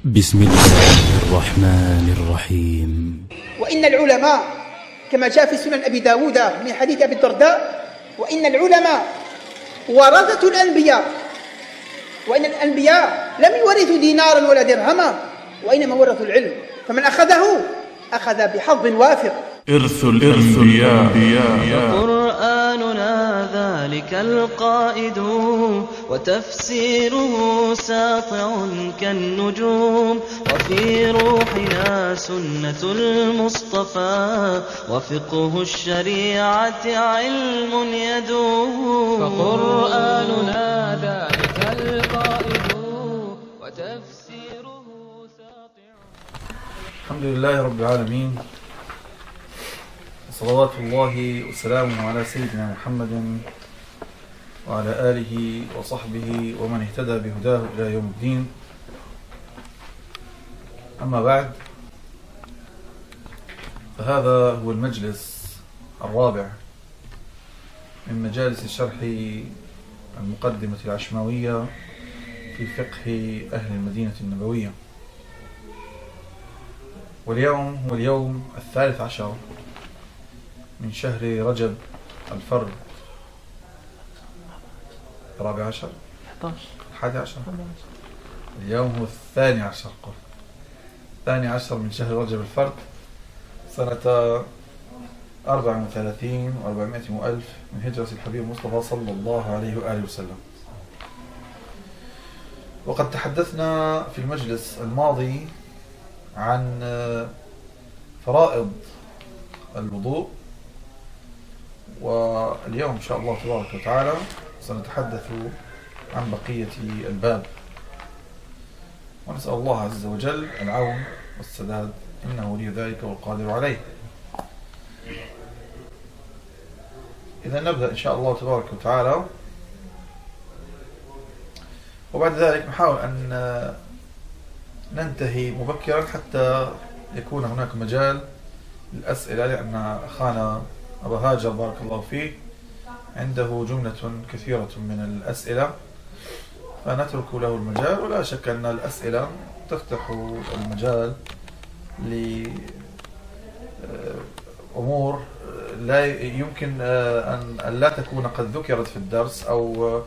بسم الله الرحمن الرحيم. وإن العلماء كما جاء في سنن أبي داود من حديث أبي الدرداء وإن العلماء ورثة الأنبياء وإن الأنبياء لم يورثوا دينارا ولا درهما وإنما ورثوا العلم. فمن أخذه أخذ بحظ وافر. إرث الأنبياء. قرآننا ذلك القائد وتفسيره ساطع كالنجوم. وفي روحنا سنة المصطفى وفقه الشريعة علم يدوم. فقرآننا ذلك القائد وتفسيره ساطع. الحمد لله رب العالمين. صلوات الله وسلامه على سيدنا محمد وعلى آله وصحبه ومن اهتدى بهداه إلى يوم الدين. أما بعد فهذا هو المجلس الرابع من مجالس شرح المقدمة العشماوية في فقه أهل المدينة النبوية. واليوم هو اليوم الثالث عشر من شهر رجب الفرد. الرابع عشر؟ 11 الحادي عشر؟ اليوم هو الثاني عشر قل. الثاني عشر من شهر رجب الفرد سنة أربع وثلاثين وأربعمائة وألف من هجرة الحبيب المصطفى صلى الله عليه وآله وسلم. وقد تحدثنا في المجلس الماضي عن فرائض الوضوء واليوم إن شاء الله تبارك وتعالى سنتحدث عن بقية الباب. ونسأل الله عز وجل العون والسداد. إنه ولي ذلك والقادر عليه. إذا نبدأ إن شاء الله تبارك وتعالى. وبعد ذلك نحاول أن ننتهي مبكرا حتى يكون هناك مجال للأسئلة لأن أخانا أبا هاجر بارك الله فيه عنده جملة كثيرة من الأسئلة فنترك له المجال ولا شك أن الأسئلة تفتح المجال لأمور لا يمكن أن لا تكون قد ذكرت في الدرس أو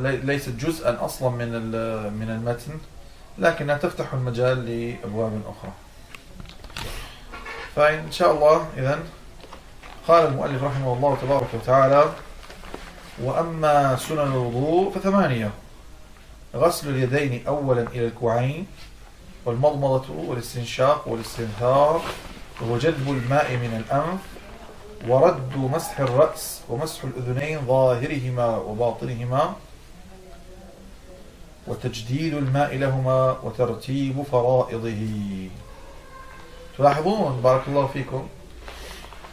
ليست جزءا أصلا من من المتن لكنها تفتح المجال لأبواب أخرى. فإن شاء الله إذن قال المؤلف رحمه الله تبارك وتعالى وأما سنن الوضوء فثمانية غسل اليدين أولا إلى الكوعين والمضمضة والاستنشاق والاستنثار وجلب الماء من الأنف ورد مسح الرأس ومسح الأذنين ظاهرهما وباطنهما وتجديد الماء لهما وترتيب فرائضه. تلاحظون بارك الله فيكم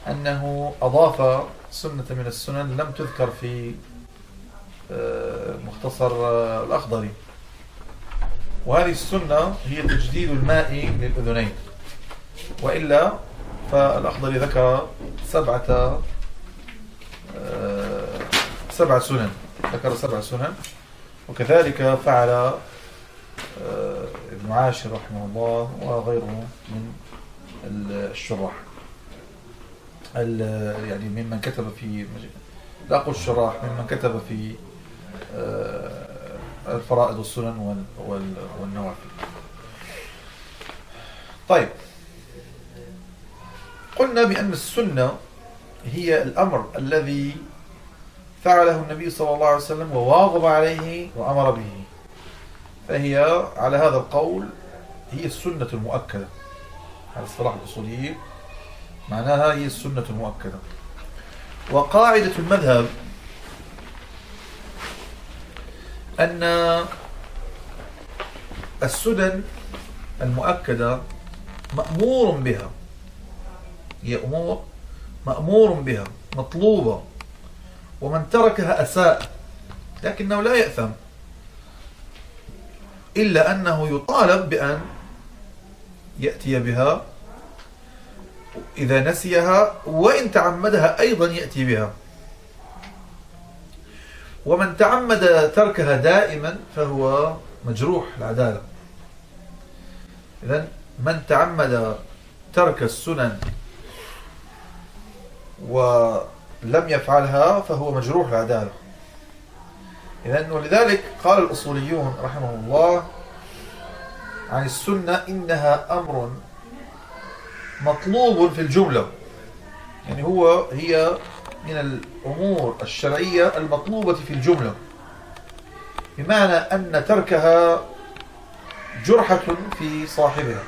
أنه أضاف سنة من السنن لم تذكر في مختصر الأخضري. وهذه السنة هي تجديد الماء للأذنين. وإلا فالأخضري ذكر سبعة سبع سنن. ذكر سبع سنن. وكذلك فعل ابن عاشر رحمه الله وغيره من الشراح. يعني ممن كتب في لا أقول الشراح ممن كتب في الفرائض والسنن والنوافل. طيب. قلنا بأن السنة هي الأمر الذي فعله النبي صلى الله عليه وسلم وواظب عليه وأمر به. فهي على هذا القول هي السنة المؤكدة على الصلاح الأصوليين معناها هي السنة المؤكدة. وقاعدة المذهب أن السنن المؤكدة مأمور بها. هي أمور مأمور بها مطلوبة. ومن تركها أساء لكنه لا يأثم. إلا أنه يطالب بأن يأتي بها إذا نسيها وإن تعمدها أيضا يأتي بها. ومن تعمد تركها دائما فهو مجروح العدالة. إذن من تعمد ترك السنن ولم يفعلها فهو مجروح العدالة. إذن ولذلك قال الأصوليون رحمه الله عن السنة إنها أمر مطلوب في الجملة. يعني هو هي من الأمور الشرعية المطلوبة في الجملة. بمعنى أن تركها جرحة في صاحبها.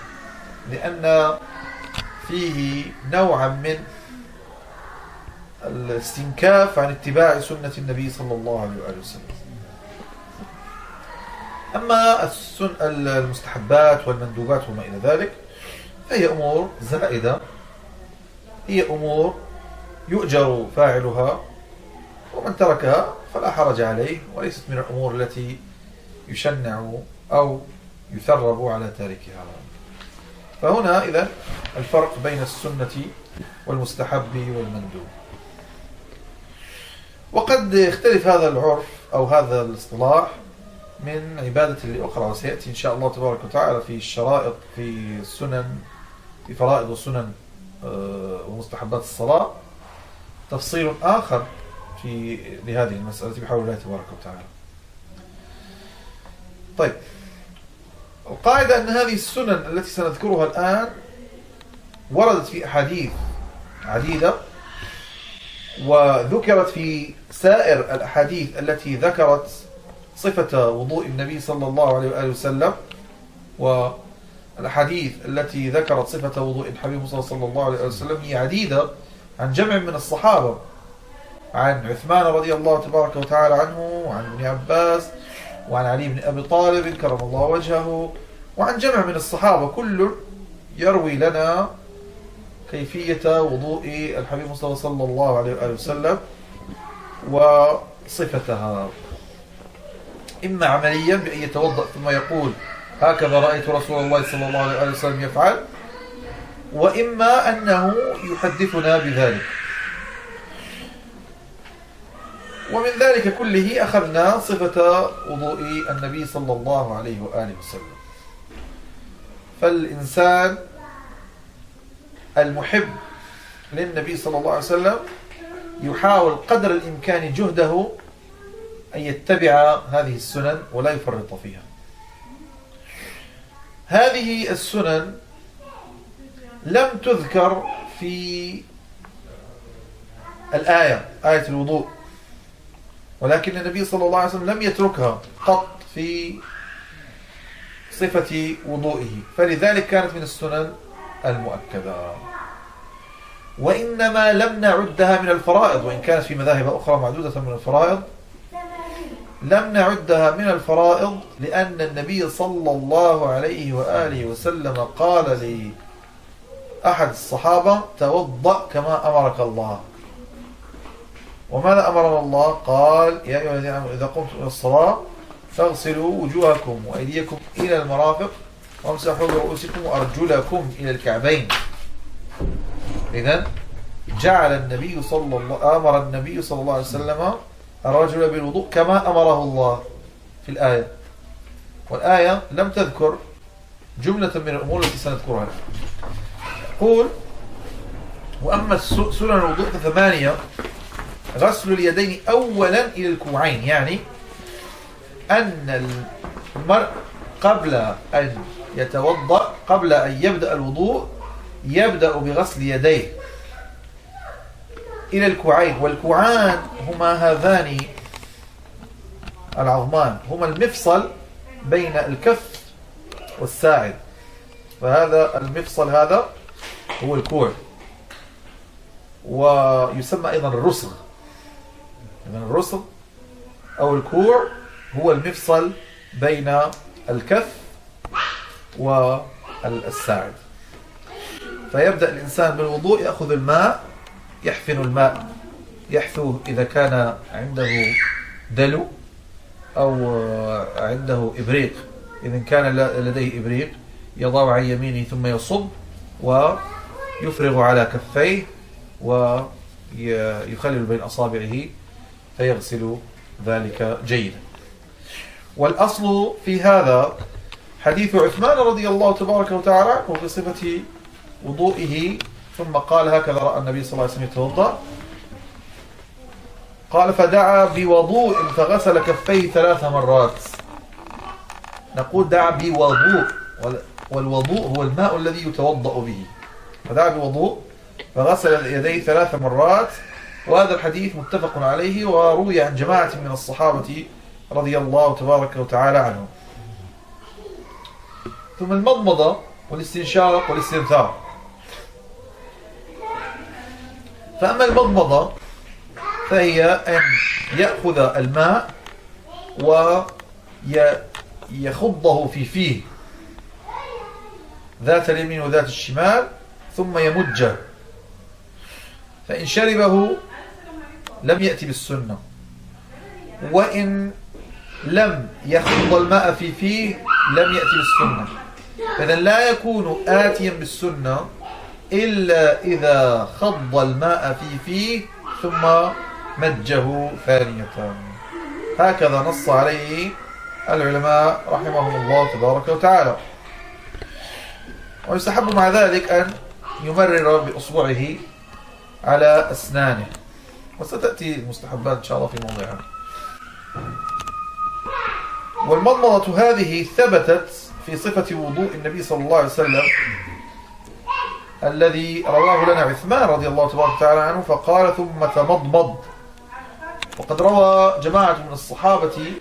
لأن فيه نوعا من الاستنكاف عن اتباع سنة النبي صلى الله عليه وسلم. أما المستحبات والمندوبات وما إلى ذلك فهي أمور زائدة هي أمور يؤجر فاعلها ومن تركها فلا حرج عليه وليست من الأمور التي يشنع أو يثرب على تاركها. فهنا إذا الفرق بين السنة والمستحب والمندوب. وقد يختلف هذا العرف أو هذا الاصطلاح من عبادة لأخرى وسيأتي إن شاء الله تبارك وتعالى في الشرائط في السنن في فرائض وسنن آه، ومستحبات الصلاة. تفصيل آخر في لهذه المسألة بحول الله تبارك وتعالى. طيب القاعدة أن هذه السنن التي سنذكرها الآن وردت في أحاديث عديدة وذكرت في سائر الأحاديث التي ذكرت صفة وضوء النبي صلى الله عليه وآله وسلم والأحاديث التي ذكرت صفة وضوء الحبيب صلى الله عليه وسلم هي عديدة عن جمع من الصحابة. عن عثمان رضي الله تبارك وتعالى عنه وعن ابن عباس وعن علي بن أبي طالب كرم الله وجهه وعن جمع من الصحابة. كل يروي لنا كيفية وضوء الحبيب صلى الله عليه وسلم وصفتها. إما عمليا بأن يتوضأ ثم يقول هكذا رأيت رسول الله صلى الله عليه وسلم يفعل. وإما أنه يحدثنا بذلك. ومن ذلك كله أخذنا صفة وضوء النبي صلى الله عليه وآله وسلم. فالإنسان المحب للنبي صلى الله عليه وسلم يحاول قدر الإمكان جهده أن يتبع هذه السنن ولا يفرط فيها. هذه السنن لم تذكر في الآية آية الوضوء. ولكن النبي صلى الله عليه وسلم لم يتركها قط في صفة وضوئه. فلذلك كانت من السنن المؤكدة. وإنما لم نعدها من الفرائض وإن كانت في مذاهب أخرى معدودة من الفرائض لم نعدها من الفرائض لأن النبي صلى الله عليه وآله وسلم قال لأحد الصحابة توضأ كما أمرك الله. وماذا أمرنا الله؟ قال يا أيها الذين آمنوا إذا قمتم إلى الصلاة فاغسلوا وجوهكم وأيديكم إلى المرافق وامسحوا برؤوسكم وأرجلكم إلى الكعبين. إذا جعل النبي صلى الله أمر النبي صلى الله عليه وسلم الرجل بالوضوء كما أمره الله في الآية. والآية لم تذكر جملة من الأمور التي سنذكرها. قول وأما سنن الوضوء فثمانية غسل اليدين أولا إلى الكوعين يعني أن المرء قبل أن يتوضأ قبل أن يبدأ الوضوء يبدأ بغسل يديه. إلى الكوعين. والكوعان هما هذان العظمان. هما المفصل بين الكف والساعد. فهذا المفصل هذا هو الكوع. ويسمى أيضا الرسغ. من الرسل أو الكوع هو المفصل بين الكف والساعد. فيبدأ الإنسان بالوضوء يأخذ الماء يحفن الماء يحثوه إذا كان عنده دلو أو عنده إبريق. إذا كان لديه إبريق يضع عن يمينه ثم يصب ويفرغ على كفيه ويخلل بين أصابعه فيغسل ذلك جيدا. والأصل في هذا حديث عثمان رضي الله تبارك وتعالى عنه في صفة وضوئه ثم قال هكذا رأى النبي صلى الله عليه وسلم يتوضأ. قال فدعا بوضوء فغسل كفيه ثلاث مرات. نقول دعا بوضوء وال- والوضوء هو الماء الذي يتوضأ به. فدعا بوضوء فغسل يديه ثلاث مرات. وهذا الحديث متفق عليه وروي عن جماعة من الصحابة رضي الله تبارك وتعالى عنهم. ثم المضمضة والاستنشاق والاستنثار. فأما المضمضة فهي أن يأخذ الماء ويخضه في فيه ذات اليمين وذات الشمال ثم يمجه فإن شربه لم يأتي بالسنة. وإن لم يخض الماء في فيه لم يأتي بالسنة. فإذا لا يكون آتيا بالسنة إلا إذا خض الماء في فيه ثم مجه ثانية. هكذا نص عليه العلماء رحمهم الله تبارك وتعالى. ويستحب مع ذلك أن يمرر بأصبعه على أسنانه. وستأتي المستحبات إن شاء الله في موضعها. والمضمضة هذه ثبتت في صفة وضوء النبي صلى الله عليه وسلم الذي رواه لنا عثمان رضي الله تبارك وتعالى عنه فقال ثم تمضمض. وقد روى جماعة من الصحابة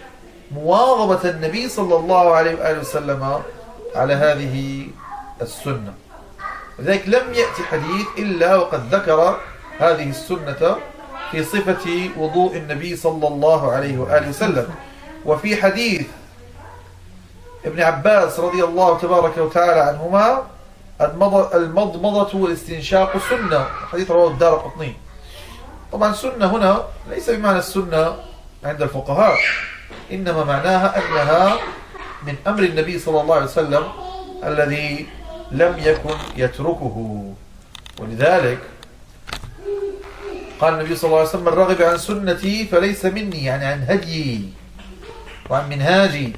مواظبة النبي صلى الله عليه وآله وسلم على هذه السنة. لذلك لم يأتي حديث إلا وقد ذكر هذه السنة في صفة وضوء النبي صلى الله عليه وآله وسلم. وفي حديث ابن عباس رضي الله تبارك وتعالى عنهما المضمضة والاستنشاق سنة. حديث رواه الدار قطني. طبعا سنة هنا ليس بمعنى السنة عند الفقهاء. إنما معناها أنها من أمر النبي صلى الله عليه وسلم الذي لم يكن يتركه. ولذلك قال النبي صلى الله عليه وسلم من رغب عن سنتي فليس مني. يعني عن هديي وعن منهاجي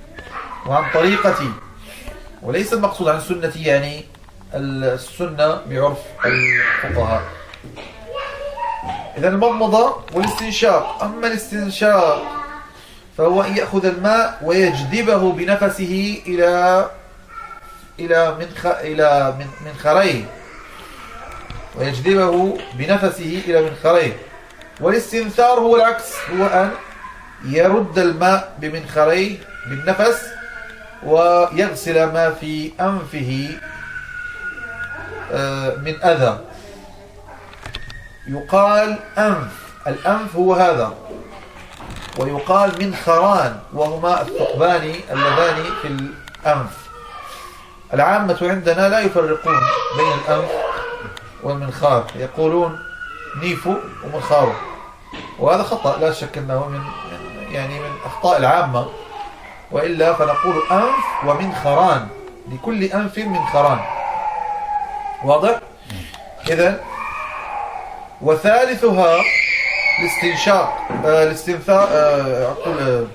وعن طريقتي. وليس المقصود عن سنتي يعني السنة بعرف الفقهاء. إذا المضمضة والاستنشاق. أما الاستنشاق فهو أن يأخذ الماء ويجذبه بنفسه إلى إلى من خ... إلى من من خريه. ويجذبه بنفسه إلى منخريه والاستنثار هو العكس. هو أن يرد الماء بمنخريه بالنفس ويغسل ما في أنفه من أذى. يقال أنف. الأنف هو هذا. ويقال منخران وهما الثقبان اللذان في الأنف. العامة عندنا لا يفرقون بين الأنف والمنخار. يقولون نيفو ومنخاره وهذا خطأ لا شك أنه من من- يعني من أخطاء العامة. وإلا فنقول أنف ومنخران. لكل أنف منخران. واضح؟ إذا وثالثها الاستنشاق آه، الاستنثار آه، أقول آه،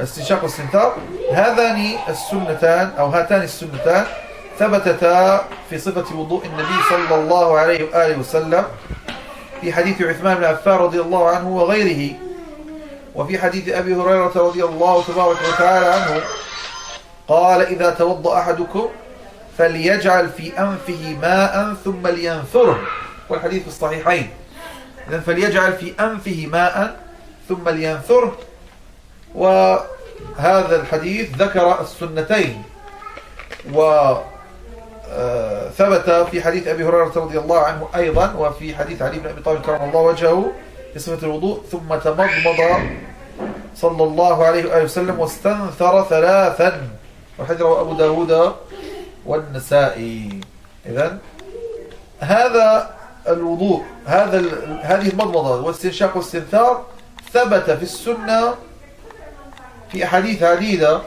الاستنشاق والاستنثار هذان السنتان أو هاتان السنتان ثبتتا في صفة وضوء النبي صلى الله عليه وآله وسلم في حديث عثمان بن عفان رضي الله عنه وغيره وفي حديث أبي هريرة رضي الله تبارك وتعالى عنه قال إذا توضأ أحدكم فليجعل في أنفه ماء ثم لينثره. والحديث في الصحيحين. إذن فليجعل في أنفه ماء ثم لينثره. وهذا الحديث ذكر السنتين. و آه، ثبت في حديث أبي هريرة رضي الله عنه أيضا وفي حديث علي بن أبي طالب كرم الله وجهه في صفة الوضوء ثم تمضمض صلى الله عليه وآله وسلم واستنثر ثلاثا. رواه أبو داود والنسائي إذن هذا الوضوء هذا هذه المضمضة والاستنشاق والاستنثار ثبت في السنة في أحاديث عديدة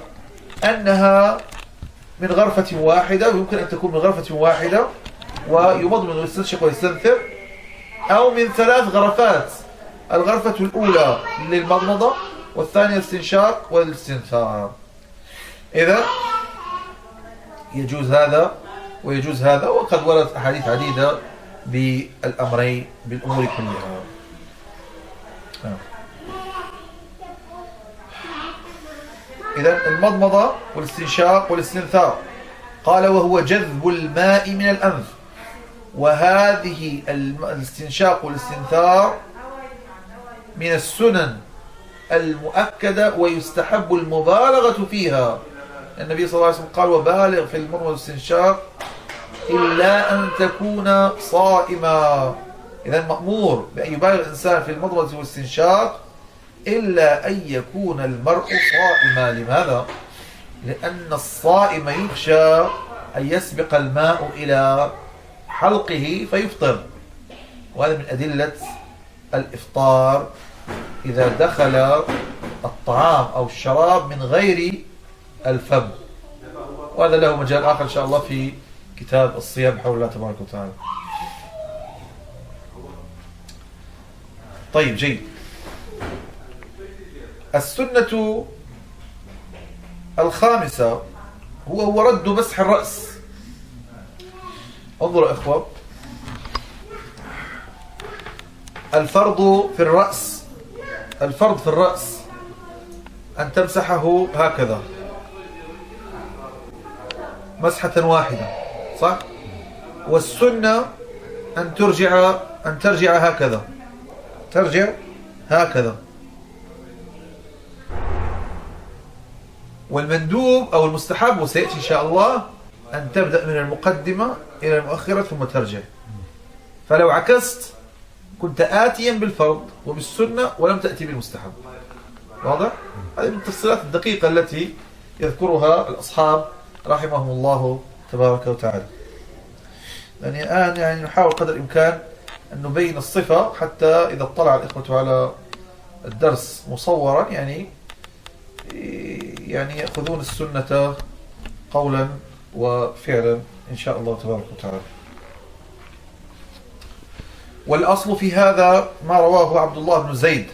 أنها من غرفة واحدة ويمكن أن تكون من غرفة واحدة ويمضمض ويستنشق ويستنثر أو من ثلاث غرفات. الغرفة الأولى للمضمضة والثانية الاستنشاق والاستنثار. إذا يجوز هذا ويجوز هذا وقد وردت أحاديث عديدة بالأمرين بالأمور كلها. إذا المضمضة والاستنشاق والاستنثار. قال وهو جذب الماء من الأنف. وهذه الاستنشاق والاستنثار من السنن المؤكدة ويستحب المبالغة فيها. النبي صلى الله عليه وسلم قال وبالغ في المر والاستنشاق إلا أن تكون صائما. إذا مأمور بأن يبالغ الإنسان في المضمضة والاستنشاق إلا أن يكون المرء صائما. لماذا؟ لأن الصائم يخشى أن يسبق الماء إلى حلقه فيفطر. وهذا من أدلة الإفطار. إذا دخل الطعام أو الشراب من غير الفم. وهذا له مجال آخر إن شاء الله في كتاب الصيام حول الله تبارك وتعالى. طيب جيد. السنة الخامسة هو هو رد مسح الرأس. انظروا يا إخوة. الفرض في الرأس الفرض في الرأس أن تمسحه هكذا. مسحة واحدة صح؟ والسنة أن ترجع أن ترجع هكذا. ترجع هكذا. والمندوب أو المستحب وسيأتي إن شاء الله أن تبدأ من المقدمة إلى المؤخرة ثم ترجع. فلو عكست كنت آتيا بالفرض وبالسنة ولم تأتي بالمستحب. واضح؟ هذه من التفصيلات الدقيقة التي يذكرها الأصحاب رحمهم الله تبارك وتعالى. يعني الآن يعني نحاول قدر الإمكان أن نبين الصفة حتى إذا اطلع الإخوة على الدرس مصورا يعني يعني يأخذون السنة قولا وفعلا إن شاء الله تبارك وتعالى. والأصل في هذا ما رواه عبد الله بن زيد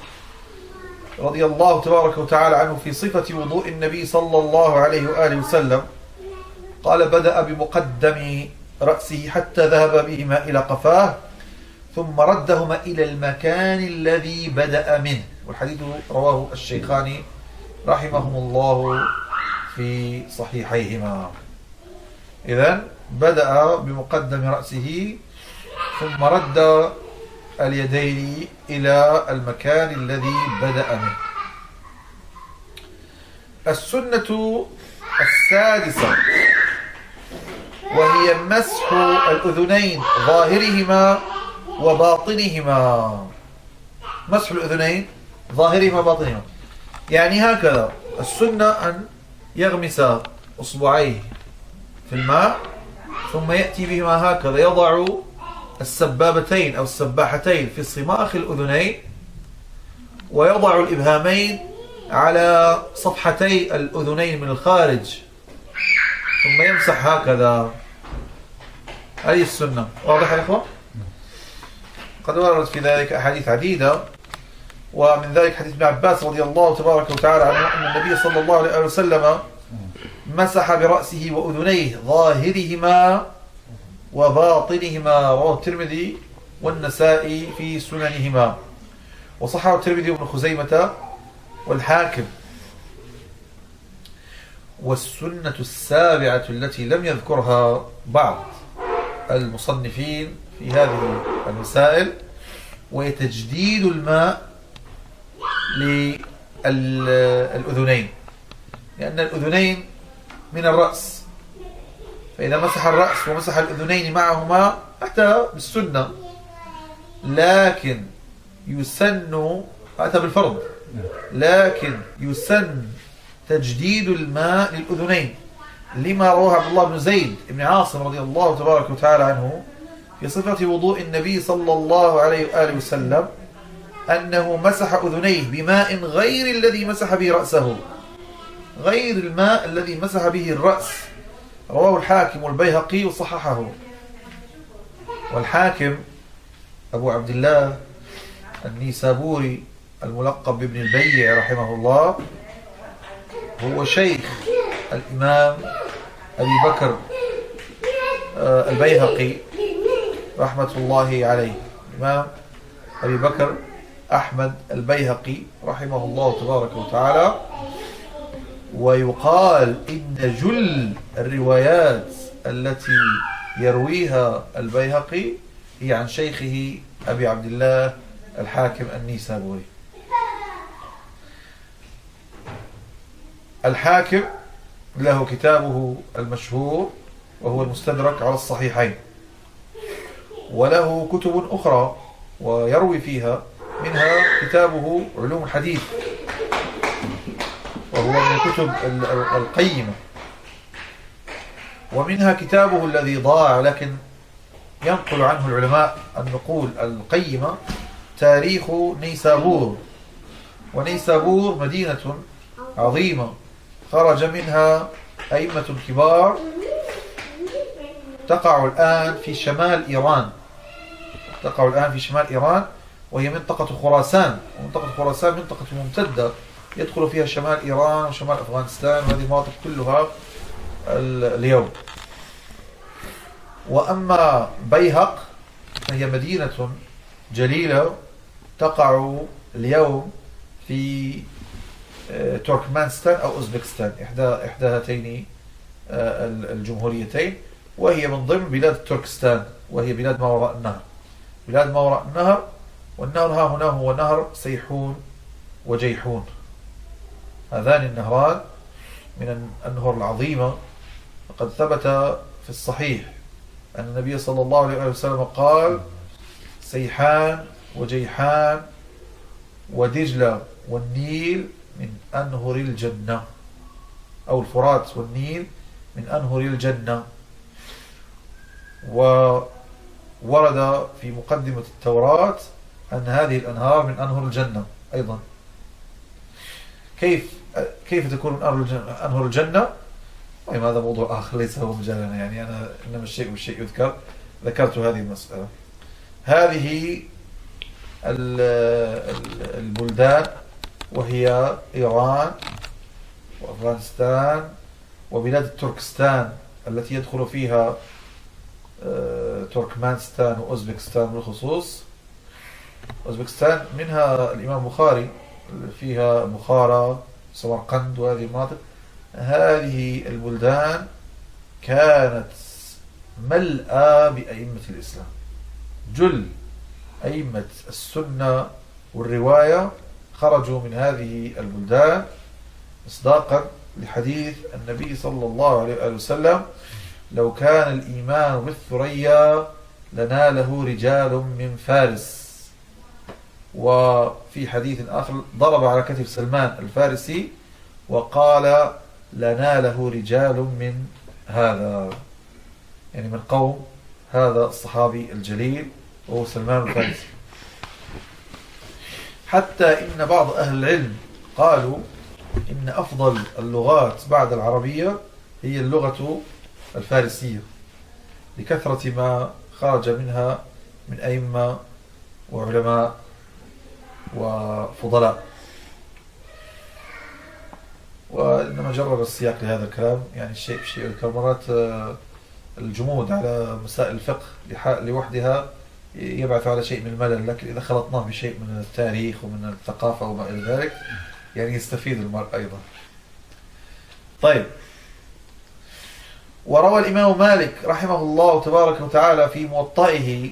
رضي الله تبارك وتعالى عنه في صفة وضوء النبي صلى الله عليه وآله وسلم. قال بدأ بمقدم رأسه حتى ذهب بهما إلى قفاه ثم ردهما إلى المكان الذي بدأ منه. والحديث رواه الشيخان رحمهم الله في صحيحيهما. إذن بدأ بمقدم رأسه ثم رد اليدين إلى المكان الذي بدأ منه. السنة السادسة وهي مسح الأذنين ظاهرهما وباطنهما. مسح الأذنين ظاهرهما وباطنهما. يعني هكذا السنة أن يغمس أصبعيه في الماء ثم يأتي بهما هكذا. يضع السبابتين أو السباحتين في صماخ الأذنين ويضع الإبهامين على صفحتي الأذنين من الخارج. ثم يمسح هكذا. هذه السنة؟ واضح يا إخوة؟ قد وردت في ذلك أحاديث عديدة ومن ذلك حديث ابن عباس رضي الله تبارك وتعالى عنه أن النبي صلى الله عليه وسلم مسح برأسه وأذنيه ظاهرهما وباطنهما رواه الترمذي والنسائي في سننهما. وصححه الترمذي وابن خزيمة والحاكم. والسنة السابعة التي لم يذكرها بعض. المصنفين في هذه المسائل وهي تجديد الماء للأذنين. لأن الأذنين من الرأس. فإذا مسح الرأس ومسح الأذنين معهما أتى بالسنة. لكن يسن أتى بالفرض. لكن يسن تجديد الماء للأذنين. لما رواه عبد الله بن زيد بن عاصم رضي الله تبارك وتعالى عنه في صفة وضوء النبي صلى الله عليه وآله وسلم أنه مسح أذنيه بماء غير الذي مسح به رأسه. غير الماء الذي مسح به الرأس. رواه الحاكم والبيهقي وصححه. والحاكم أبو عبد الله النيسابوري الملقب بابن البيع رحمه الله هو شيخ الإمام أبي بكر آه، البيهقي رحمة الله عليه. الإمام أبي بكر أحمد البيهقي رحمه الله تبارك وتعالى. ويقال إن جل الروايات التي يرويها البيهقي هي عن شيخه أبي عبد الله الحاكم النيسابوري. الحاكم له كتابه المشهور وهو المستدرك على الصحيحين. وله كتب أخرى ويروي فيها منها كتابه علوم الحديث. وهو من الكتب ال- ال- القيمة. ومنها كتابه الذي ضاع لكن ينقل عنه العلماء النقول القيمة تاريخ نيسابور. ونيسابور مدينة عظيمة. خرج منها أئمة كبار تقع الآن في شمال إيران. تقع الآن في شمال إيران وهي منطقة خراسان. ومنطقة خراسان منطقة ممتدة. يدخل فيها شمال إيران وشمال أفغانستان وهذه المناطق كلها ال- اليوم. وأما بيهق فهي مدينة جليلة تقع اليوم في تركمانستان أو أوزبكستان إحدى إحدى هاتين آه، ال- الجمهوريتين وهي من ضمن بلاد تركستان وهي بلاد ما وراء النهر. بلاد ما وراء النهر والنهر ها هنا هو نهر سيحون وجيحون. هذان النهران من الأنهر العظيمة. وقد ثبت في الصحيح أن النبي صلى الله عليه وسلم قال سيحان وجيحان ودجلة والنيل من أنهر الجنة أو الفرات والنيل من أنهر الجنة. وورد في مقدمة التوراة أن هذه الأنهار من أنهر الجنة أيضا. كيف كيف تكون من أنهر الجنة, الجنة؟ طيب هذا موضوع آخر ليس هو مجالنا يعني أنا إنما الشيء بالشيء يذكر. ذكرت هذه المسألة. هذه ال- ال- البلدان وهي إيران وأفغانستان وبلاد تركستان التي يدخل فيها آه، تركمانستان وأوزبكستان بالخصوص. أوزبكستان منها الإمام بخاري فيها بخارى سمرقند وهذه المناطق. هذه البلدان كانت ملأى بأئمة الإسلام. جل أئمة السنة والرواية خرجوا من هذه البلدان مصداقا لحديث النبي صلى الله عليه وسلم لو كان الإيمان بالثريا لناله رجال من فارس. وفي حديث آخر ضرب على كتف سلمان الفارسي وقال لناله رجال من هذا. يعني من قوم هذا الصحابي الجليل وهو سلمان الفارسي. حتى إن بعض أهل العلم قالوا إن أفضل اللغات بعد العربية هي اللغة الفارسية لكثرة ما خرج منها من أئمة وعلماء وفضلاء. وإنما جرب السياق لهذا الكلام يعني الشيء بشيء. يذكر مرات آه، الجمود على مسائل الفقه لوحدها يبعث على شيء من الملل لكن إذا خلطناه بشيء من التاريخ ومن الثقافة وما إلى ذلك يعني يستفيد المرء أيضا. طيب. وروى الإمام مالك رحمه الله تبارك وتعالى في موطئه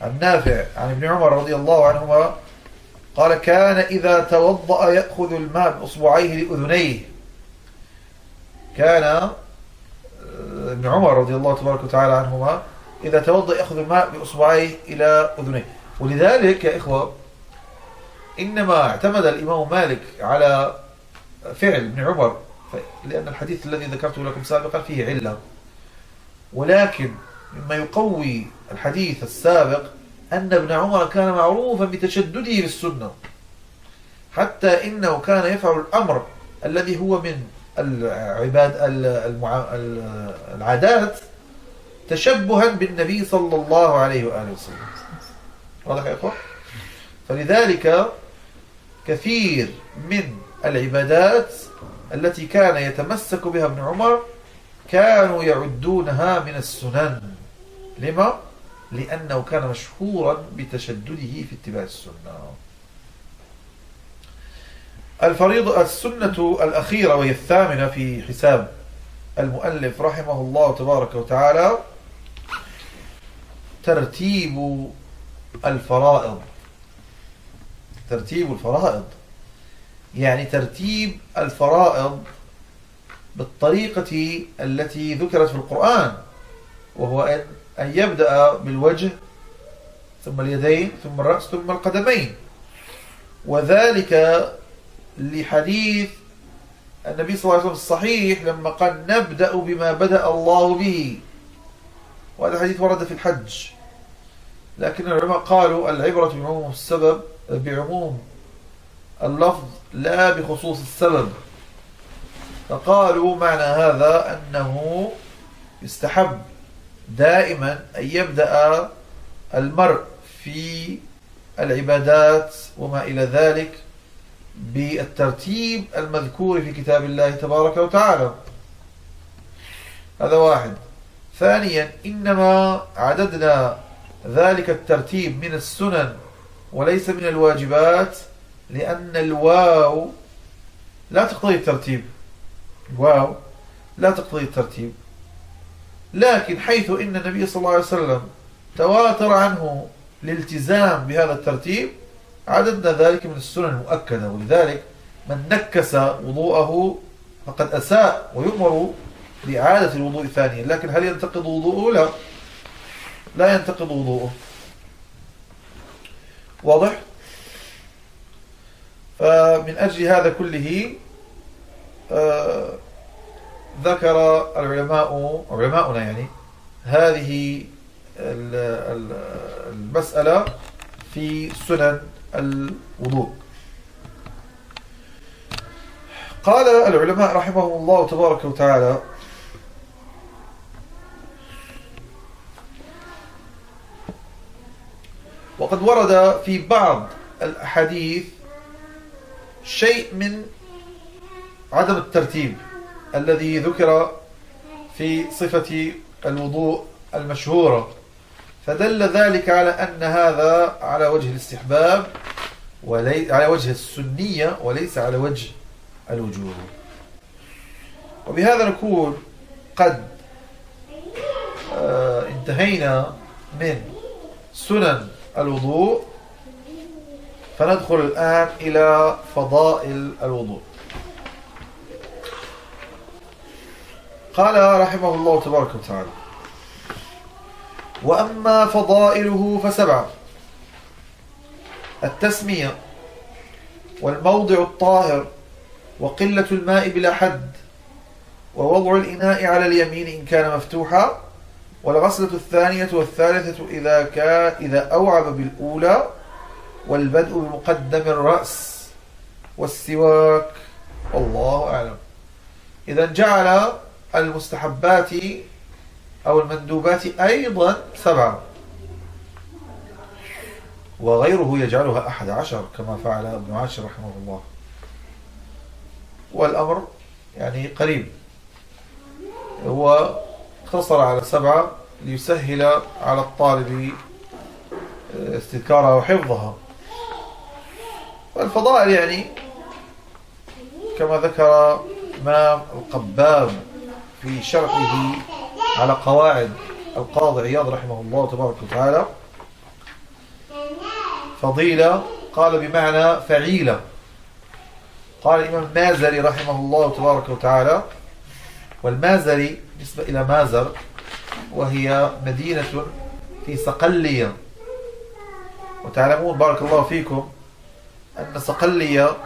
عن نافع عن ابن عمر رضي الله عنهما قال كان إذا توضأ يأخذ الماء بأصبعيه لأذنيه. كان آه، ابن عمر رضي الله تبارك وتعالى عنهما إذا توضأ يأخذ الماء بأصبعيه إلى أذنيه ولذلك يا إخوة إنما اعتمد الإمام مالك على فعل ابن عمر لأن الحديث الذي ذكرته لكم سابقا فيه علة ولكن مما يقوي الحديث السابق أن ابن عمر كان معروفا بتشدده بالسنة حتى إنه كان يفعل الأمر الذي هو من العباد. العادات تشبها بالنبي صلى الله عليه وآله وسلم. واضح يا إخوة؟ فلذلك كثير من العبادات التي كان يتمسك بها ابن عمر كانوا يعدونها من السنن. لما؟ لأنه كان مشهورا بتشدده في اتباع السنة. الفريضة السنة الأخيرة وهي الثامنة في حساب المؤلف رحمه الله تبارك وتعالى ترتيب الفرائض. ترتيب الفرائض. يعني ترتيب الفرائض بالطريقة التي ذكرت في القرآن وهو أن يبدأ بالوجه ثم اليدين ثم الرأس ثم القدمين. وذلك لحديث النبي صلى الله عليه وسلم الصحيح لما قال نبدأ بما بدأ الله به. وهذا الحديث ورد في الحج. لكن العلماء قالوا العبرة بعموم السبب بعموم اللفظ لا بخصوص السبب. فقالوا معنى هذا أنه يستحب دائما أن يبدأ المرء في العبادات وما إلى ذلك بالترتيب المذكور في كتاب الله تبارك وتعالى. هذا واحد. ثانيا إنما عددنا ذلك الترتيب من السنن وليس من الواجبات لأن الواو لا تقتضي الترتيب. واو لا تقتضي الترتيب. لكن حيث إن النبي صلى الله عليه وسلم تواتر عنه الالتزام بهذا الترتيب عددنا ذلك من السنن المؤكدة ولذلك من نكس وضوءه فقد أساء ويؤمر بإعادة الوضوء ثانيا لكن هل ينتقض وضوءه؟ لا لا ينتقض وضوءه واضح؟ فمن أجل هذا كله آه ذكر العلماء علماؤنا يعني هذه المسألة في سنن الوضوء قال العلماء رحمهم الله تبارك وتعالى وقد ورد في بعض الأحاديث شيء من عدم الترتيب الذي ذكر في صفة الوضوء المشهورة. فدل ذلك على أن هذا على وجه الاستحباب ولي على وجه السنية وليس على وجه الوجوب. وبهذا نكون قد آه انتهينا من سنن الوضوء فندخل الآن إلى فضائل الوضوء. قال رحمه الله تبارك وتعالى وأما فضائله فسبعة التسمية والموضع الطاهر وقلة الماء بلا حد ووضع الإناء على اليمين إن كان مفتوحا والغسلة الثانية والثالثة إذا, كان إذا أوعب بالأولى والبدء بمقدم الرأس والسواك. والله أعلم. إذا جعل المستحبات أو المندوبات أيضا سبعة وغيره يجعلها أحد عشر كما فعل ابن عاشر رحمه الله. والأمر يعني قريب. هو اقتصر على سبعة ليسهل على الطالب استذكارها وحفظها والفضائل يعني كما ذكر إمام القباب في شرحه على قواعد القاضي عياض رحمه الله تبارك وتعالى فضيلة قال بمعنى فعيلة. قال الإمام مازري رحمه الله تبارك وتعالى والمازري نسبة إلى مازر وهي مدينة في صقلية وتعلمون بارك الله فيكم أن صقلية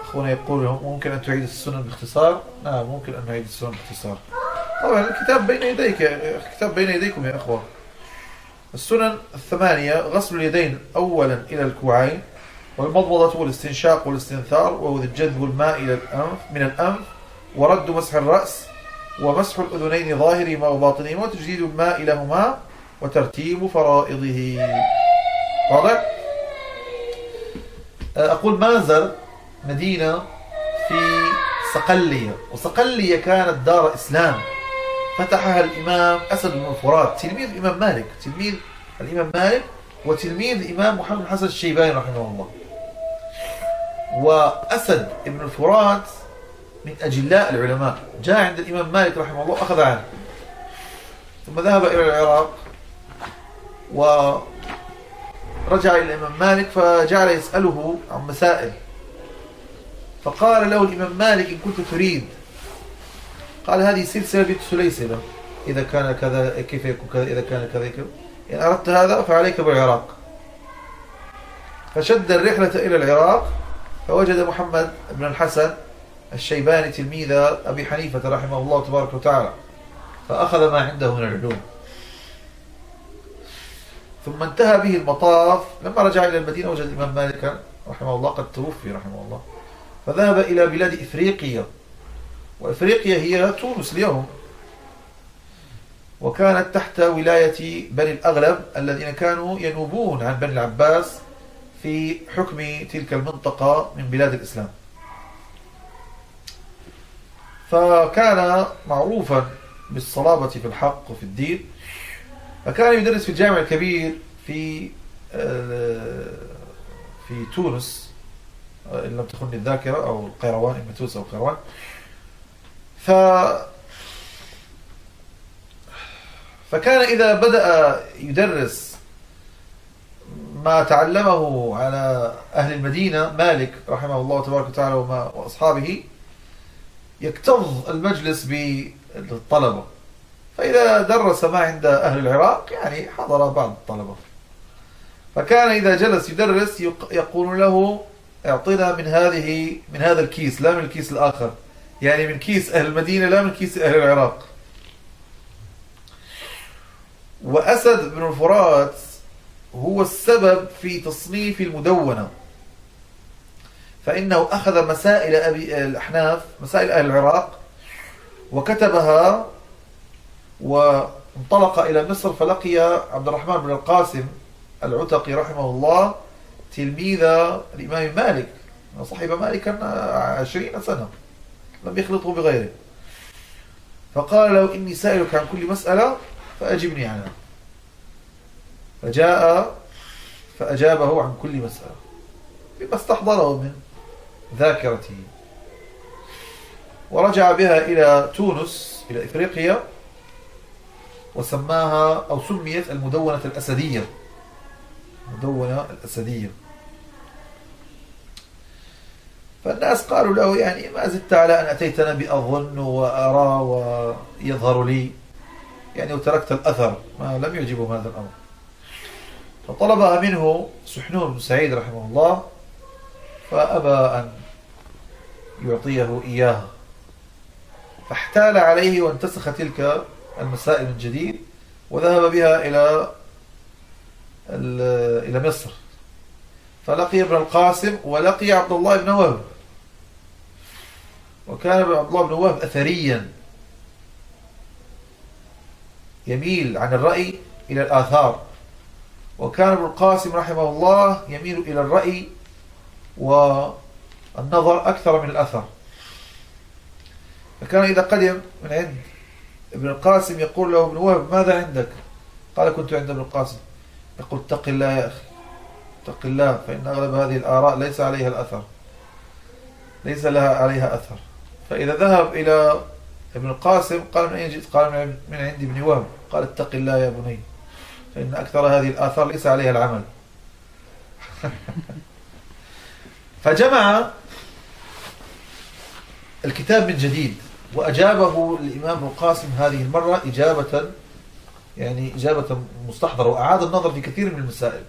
أخونا يقول ممكن أن تعيد السنن باختصار؟ نعم ممكن أن نعيد السنن باختصار. طبعا الكتاب بين يديك الكتاب بين يديكم يا أخوة. السنن الثمانية غسل اليدين أولا إلى الكوعين والمضمضة والاستنشاق والاستنثار وهو جذب الماء إلى الأنف من الأنف ورد مسح الرأس ومسح الأذنين ظاهرهما وباطنهما وتجديد الماء لهما وترتيب فرائضه. واضح؟ أقول مازر مدينة في صقلية وصقلية كانت دار إسلام. فتحها الإمام أسد بن الفرات. تلميذ الإمام مالك تلميذ الإمام مالك وتلميذ الإمام محمد بن حسن الشيباني رحمه الله. وأسد بن الفرات من أجلاء العلماء. جاء عند الإمام مالك رحمه الله أخذ عنه. ثم ذهب إلى العراق ورجع إلى الإمام مالك فجعل يسأله عن مسائل. فقال له الإمام مالك إن كنت تريد. قال هذه سلسلة بنت سليسلة إذا كان كذا كيف يكون كذا؟ إذا كان كذا كذا إن أردت هذا فعليك بالعراق. فشد الرحلة إلى العراق فوجد محمد بن الحسن الشيباني تلميذ أبي حنيفة رحمه الله تبارك وتعالى فأخذ ما عنده من العلوم. ثم انتهى به المطاف. لما رجع إلى المدينة وجد الإمام مالك رحمه الله قد توفي رحمه الله. فذهب إلى بلاد إفريقيا. وإفريقيا هي تونس اليوم. وكانت تحت ولاية بني الأغلب الذين كانوا ينوبون عن بني العباس في حكم تلك المنطقة من بلاد الإسلام. فكان معروفا بالصلابة في الحق وفي الدين فكان يدرس في الجامع الكبير في آه، في تونس آه، إن لم تخني الذاكرة أو القيروان إما تونس أو القيروان. ف فكان إذا بدأ يدرس ما تعلمه على أهل المدينة مالك رحمه الله تبارك وتعالى وأصحابه يكتظ المجلس بالطلبة. فإذا درس ما عند أهل العراق يعني حضر بعض الطلبة. فكان إذا جلس يدرس يقول له اعطنا من هذه من هذا الكيس لا من الكيس الآخر. يعني من كيس أهل المدينة لا من كيس أهل العراق. وأسد بن الفرات هو السبب في تصنيف المدونة. فإنه أخذ مسائل أبي الأحناف مسائل أهل العراق وكتبها وانطلق إلى مصر فلقي عبد الرحمن بن القاسم العتقي رحمه الله تلميذ الإمام مالك صحب مالكا عشرين سنة لم يخلطه بغيره. فقال له إني سائلك عن كل مسألة فأجبني عنها. فجاء فأجابه عن كل مسألة بما استحضره من ذاكرته ورجع بها إلى تونس إلى إفريقيا وسماها أو سميت المدونة الأسدية. المدونة الأسدية. فالناس قالوا له يعني ما زدت على أن أتيتنا بأظن وأرى ويظهر لي. يعني وتركت الأثر ما لم يعجبه هذا الأمر. فطلبها منه سحنون بن سعيد رحمه الله فأبى أن يعطيه إياها. فاحتال عليه وانتسخ تلك المسائل من جديد وذهب بها إلى إلى مصر. فلقي ابن القاسم ولقي عبد الله بن وهب. وكان عبد الله بن وهب أثريا. يميل عن الرأي إلى الآثار. وكان ابن القاسم رحمه الله يميل إلى الرأي والنظر أكثر من الأثر. فكان إذا قدم من عند ابن القاسم يقول له ابن وهب ماذا عندك؟ قال كنت عند ابن القاسم. يقول اتق الله يا أخي اتق الله فإن أغلب هذه الآراء ليس عليها الأثر ليس لها عليها أثر. فإذا ذهب إلى ابن القاسم قال من أين جئت قال من عند ابن وهب. قال اتق الله يا بني فإن أكثر هذه الآثار ليس عليها العمل. فجمع الكتاب من جديد وأجابه الإمام القاسم هذه المرة إجابة يعني إجابة مستحضرة وأعاد النظر في كثير من المسائل.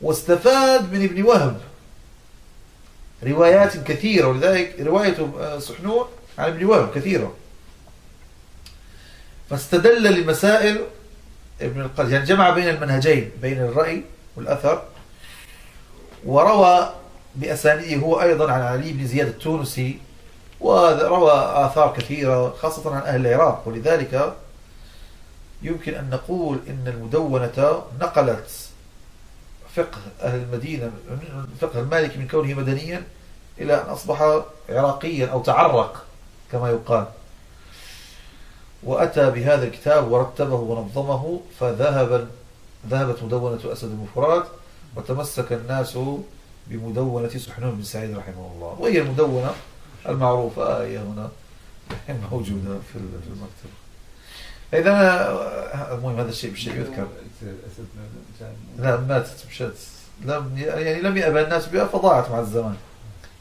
واستفاد من ابن وهب روايات كثيرة ولذلك رواية سحنون عن ابن وهب كثيرة. فاستدل لمسائل ابن القاسم يعني جمع بين المنهجين بين الرأي والأثر. وروى بأسانيده هو أيضا عن علي بن زياد التونسي وروى آثار كثيرة خاصة عن أهل العراق فقه أهل المدينة فقه المالكي من كونه مدنيا إلى أن أصبح عراقيا أو تعرق كما يقال. وأتى بهذا الكتاب ورتبه ونظمه فذهب ذهبت مدونة أسد المفرات وتمسك الناس بمدونة سحنون بن سعيد رحمه الله. وهي المدونة المعروفة هي هنا. موجودة في في المكتب. إذا المهم هذا الشيء بالشيء يذكر. لا ماتت مشت. لم يعني لم يأبى الناس بها فضاعت مع الزمان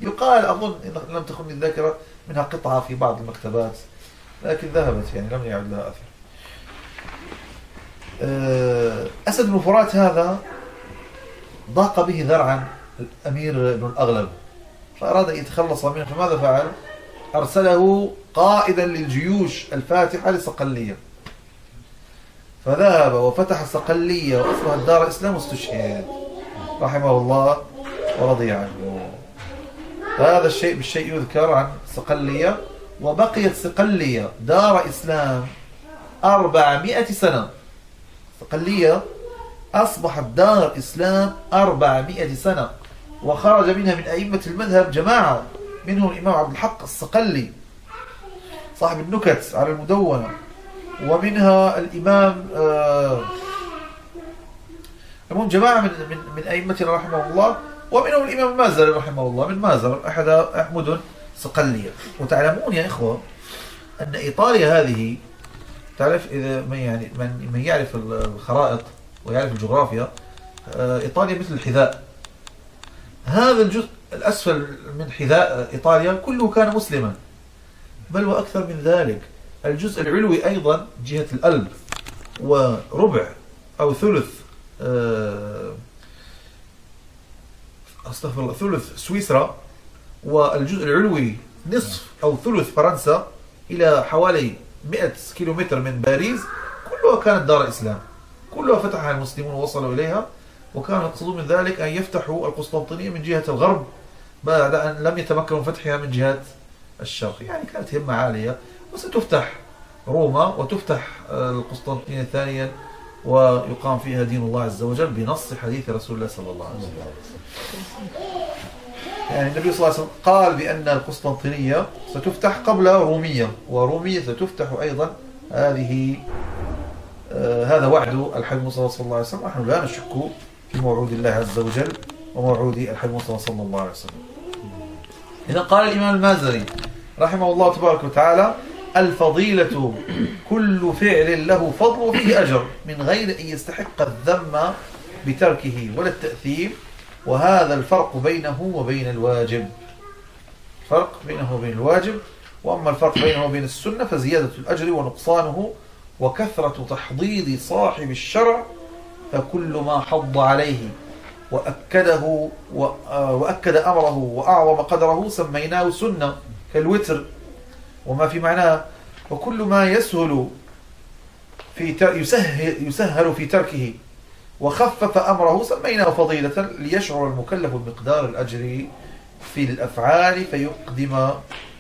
يقال أظن إن لم تخن الذاكرة منها قطعة في بعض المكتبات لكن ذهبت يعني لم يعد لها أثر. آه، أسد بن فرات هذا ضاق به ذرعا الأمير بن الأغلب. فأراد أن يتخلص منه فماذا فعل؟ أرسله قائدا للجيوش الفاتحة لصقلية. فذهب وفتح صقلية وأصبحت دار إسلام واستشهد. رحمه الله ورضي عنه. هذا الشيء بالشيء يذكر عن صقلية. وبقيت صقلية دار إسلام أربعمائة سنة. صقلية أصبحت دار إسلام أربعمائة سنة. وخرج منها من أئمة المذهب جماعة منهم الإمام عبد الحق الصقلي صاحب النكت على المدونة ومنها الإمام آه المهم جماعة من من من أئمتنا رحمه الله ومنهم الإمام المازري رحمه الله من مازر أحد مدن صقلية وتعلمون يا إخوة أن إيطاليا هذه تعرف إذا من يعني من من يعرف الخرائط ويعرف الجغرافيا آه، إيطاليا مثل الحذاء. هذا الجزء الأسفل من حذاء إيطاليا كله كان مسلما بل وأكثر من ذلك. الجزء العلوي أيضا جهة القلب وربع أو ثلث آه، أستغفر الله ثلث سويسرا والجزء العلوي نصف أو ثلث فرنسا إلى حوالي 100 كيلومتر من باريس كلها كانت دار إسلام. كلها فتحها المسلمون ووصلوا إليها. وكان يقصدون من ذلك أن يفتحوا القسطنطينية من جهة الغرب بعد أن لم يتمكنوا من فتحها من جهة الشرق. يعني كانت همة عالية وستفتح روما وتفتح القسطنطينية ثانيا ويقام فيها دين الله عز وجل بنص حديث رسول الله صلى الله عليه وسلم. يعني النبي صلى الله عليه وسلم قال بأن القسطنطينية ستفتح قبل رومية ورومية ستفتح أيضا هذه آه هذا وعد الحبيب صلى الله عليه وسلم. نحن لا نشك في موعود الله عز وجل وموعود المصطفى صلى الله عليه وسلم. إذا قال الإمام المازري رحمه الله تبارك وتعالى الفضيلة كل فعل له فضل وفيه أجر من غير أن يستحق الذم بتركه ولا التأثيم وهذا الفرق بينه وبين الواجب. فرق بينه وبين الواجب وأما الفرق بينه وبين السنة فزيادة الأجر ونقصانه وكثرة تحضيض صاحب الشرع فكل ما حض عليه وأكده وأكد أمره وأعظم قدره سميناه سنة كالوتر. وما في معناه؟ وكل ما يسهل في يسهل, يسهل في تركه وخفف أمره سميناه فضيلة ليشعر المكلف بمقدار الأجر في الأفعال فيقدم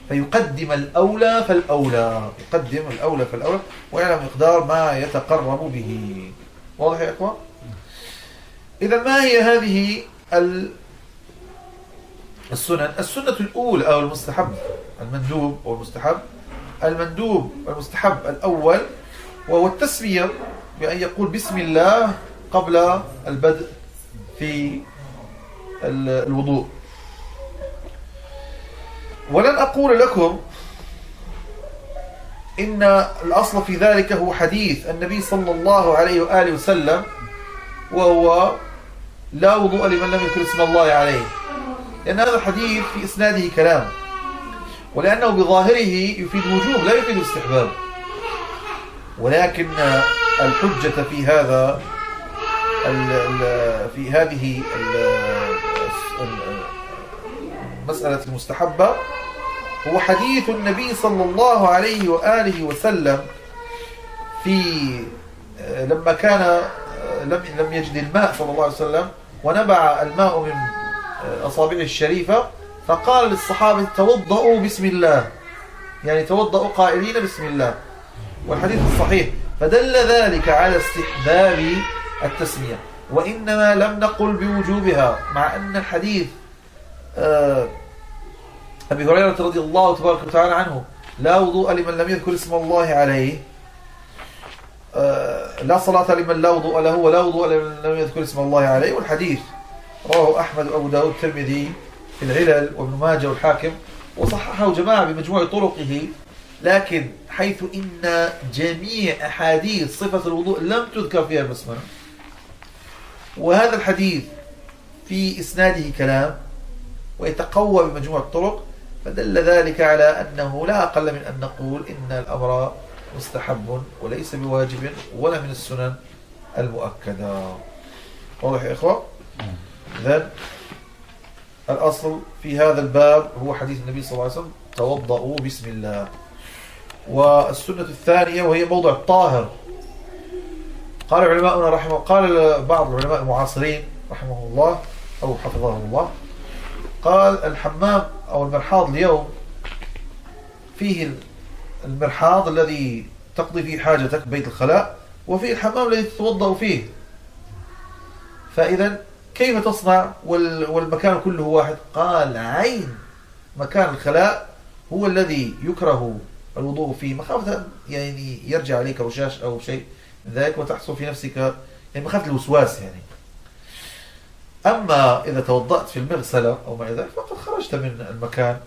فيقدم الأولى فالأولى يقدم الأولى فالأولى ويعلم مقدار ما يتقرب به. واضح يا إخوان إذا ما هي هذه السنن؟ السنة الأولى أو المستحب المندوب أو المستحب المندوب المستحب الأول وهو التسمية بأن يقول بسم الله قبل البدء في الوضوء. ولن أقول لكم إن الأصل في ذلك هو حديث النبي صلى الله عليه وآله وسلم وهو لا وضوء لمن لم يذكر اسم الله عليه. لأن هذا الحديث في إسناده كلام ولأنه بظاهره يفيد وجوب لا يفيد استحباب. ولكن الحجة في هذا في هذه المسألة المستحبة هو حديث النبي صلى الله عليه وآله وسلم في لما كان لم لم يجد الماء صلى الله عليه وسلم ونبع الماء من أصابعه الشريفة فقال للصحابة توضؤوا بسم الله. يعني توضؤوا قائلين بسم الله. والحديث الصحيح فدل ذلك على استحباب التسمية. وإنما لم نقل بوجوبها مع أن الحديث آه، أبي هريرة رضي الله تبارك وتعالى عنه لا وضوء لمن لم يذكر اسم الله عليه. آه، لا صلاة لمن لا وضوء له ولا وضوء لمن لم يذكر اسم الله عليه. والحديث رواه أحمد وأبو داود الترمذي في العلل وابن ماجه والحاكم وصححه جماعة بمجموع طرقه لكن حيث إن جميع أحاديث صفة الوضوء لم تذكر فيها البسملة وهذا الحديث في إسناده كلام ويتقوى بمجموع الطرق فدل ذلك على أنه لا أقل من أن نقول إن الأمر مستحب وليس بواجب ولا من السنن المؤكدة. واضح يا إخوة؟ إذن الأصل في هذا الباب هو حديث النبي صلى الله عليه وسلم توضأوا بسم الله. والسنة الثانية وهي موضع الطاهر. قال علماؤنا رحمه قال بعض العلماء المعاصرين رحمه الله أو حفظه الله قال الحمام أو المرحاض اليوم فيه المرحاض الذي تقضي فيه حاجتك بيت الخلاء وفيه الحمام الذي تتوضأ فيه. فإذا كيف تصنع وال- والمكان كله واحد؟ قال عين. مكان الخلاء هو الذي يكره الوضوء فيه مخافة يعني يرجع عليك رشاش أو شيء من ذلك وتحصل في نفسك يعني مخافة الوسواس يعني. أما إذا توضأت في المغسلة أو ما إلى ذلك فقد خرجت من المكان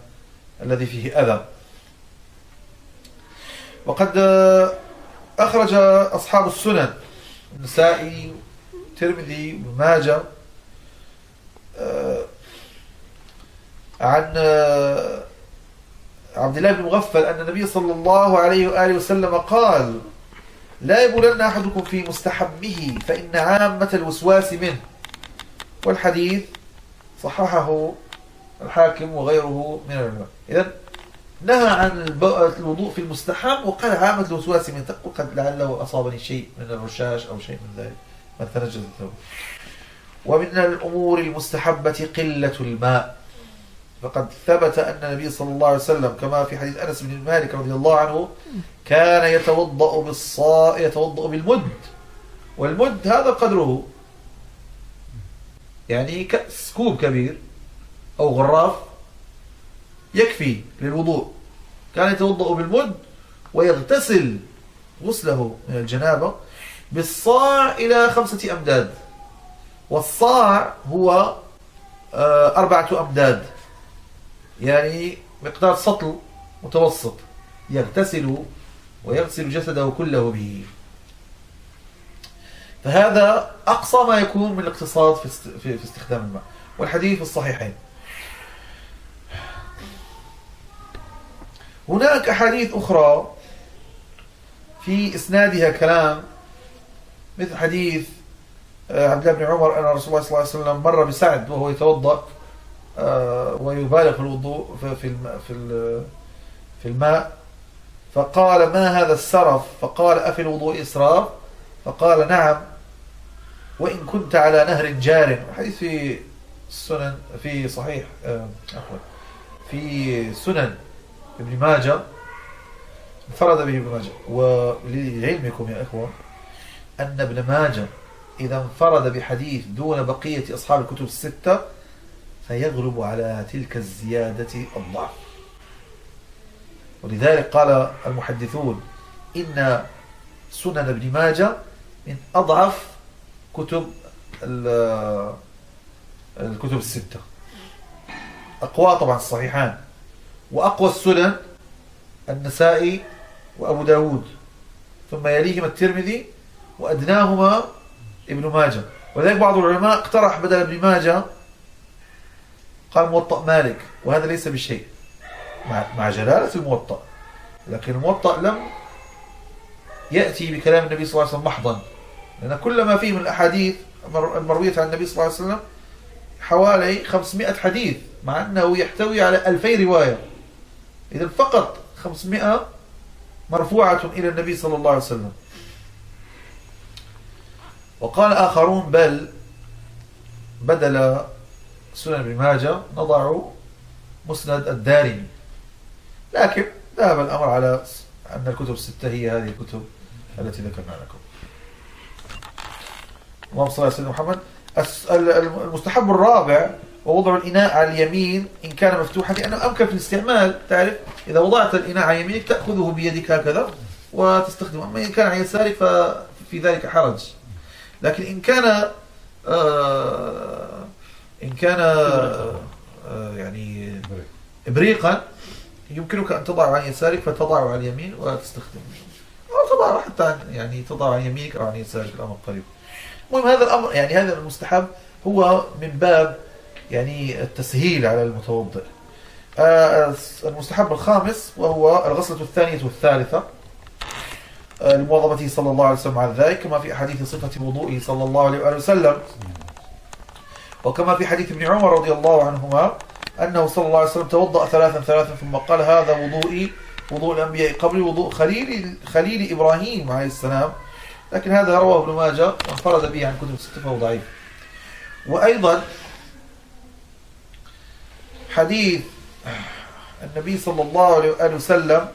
الذي فيه أذى. وقد آه، أخرج أصحاب السنن النسائي الترمذي وابن ماجه آه، عن آه، عبد الله بن مغفل أن النبي صلى الله عليه وآله وسلم قال لا يبولن أحدكم في مستحمه فإن عامة الوسواس منه. والحديث صححه الحاكم وغيره من العلماء. إذا نهى عن الوضوء في المستحم وقال عامة الوسواس من تقوى قد لعله أصابني شيء من الرشاش أو شيء من ذلك ما تنجز الثوب. ومن الأمور المستحبة قلة الماء. فقد ثبت أن النبي صلى الله عليه وسلم كما في حديث أنس بن مالك رضي الله عنه كان يتوضأ بالصاء يتوضأ بالمد. والمد هذا قدره. يعني كأس كوب كبير أو غراف يكفي للوضوء. كان يتوضأ بالمد ويغتسل غسله من الجنابة بالصاع إلى خمسة أمداد. والصاع هو آه، أربعة أمداد. يعني مقدار سطل متوسط. يغتسل ويغسل جسده كله به. فهذا أقصى ما يكون من الاقتصاد في است- في في استخدام الماء. والحديث في الصحيحين. هناك أحاديث أخرى في إسنادها كلام مثل حديث آه، عبد الله بن عمر أن رسول الله صلى الله عليه وسلم مر بسعد وهو يتوضأ آه، ويبالغ في الوضوء في- في في الماء. فقال ما هذا السرف؟ فقال أفي الوضوء إسراف؟ فقال نعم وإن كنت على نهر جار. حديث في السنن في صحيح آه، عفوا في سنن ابن ماجه انفرد به ابن ماجه. ولعلمكم يا إخوة أن ابن ماجه إذا انفرد بحديث دون بقية أصحاب الكتب الستة فيغلب على تلك الزيادة الضعف. ولذلك قال المحدثون إن سنن ابن ماجه من أضعف كتب ال- الكتب الستة. أقوى طبعا الصحيحان. وأقوى السنن النسائي وأبو داود. ثم يليهما الترمذي وأدناهما ابن ماجه. ولذلك بعض العلماء اقترح بدل ابن ماجه قال موطأ مالك وهذا ليس بشيء. مع, مع جلالة الموطأ. لكن الموطأ لم يأتي بكلام النبي صلى الله عليه وسلم محضا. لأن كل ما فيه من الأحاديث المر- المروية عن النبي صلى الله عليه وسلم حوالي 500 حديث مع أنه يحتوي على 2000 رواية. إذا فقط 500 مرفوعة إلى النبي صلى الله عليه وسلم. وقال آخرون بل بدل سنن ابن ماجه نضع مسند الدارمي. لكن ذهب الأمر على أن الكتب الستة هي هذه الكتب التي ذكرنا لكم. اللهم صل على سيدنا محمد. المستحب الرابع ووضع الإناء على اليمين إن كان مفتوحا لأنه أمكن في الاستعمال. تعرف إذا وضعت الإناء على يمينك تأخذه بيدك هكذا وتستخدمه. أما إن كان على يسارك ففي ذلك حرج. لكن إن كان آه إن كان آه يعني إبريقا يمكنك أن تضعه عن يسارك فتضعه على اليمين وتستخدمه. أو تضعه حتى عن- يعني تضعه عن يمينك أو عن يسارك الأمر قريب. المهم هذا الأمر يعني هذا المستحب هو من باب يعني التسهيل على المتوضئ. آه، المستحب الخامس وهو الغسلة الثانية والثالثة. آه، لمواظبته صلى الله عليه وسلم على ذلك كما في أحاديث صفة وضوئه صلى الله عليه وسلم. وكما في حديث ابن عمر رضي الله عنهما أنه صلى الله عليه وسلم توضأ ثلاثا ثلاثا ثم قال هذا وضوئي وضوء الأنبياء قبل وضوء خليل خليل إبراهيم عليه السلام. لكن هذا رواه ابن ماجه وانفرد به عن كتب الستة فهو ضعيف. وأيضا حديث النبي صلى الله عليه وسلم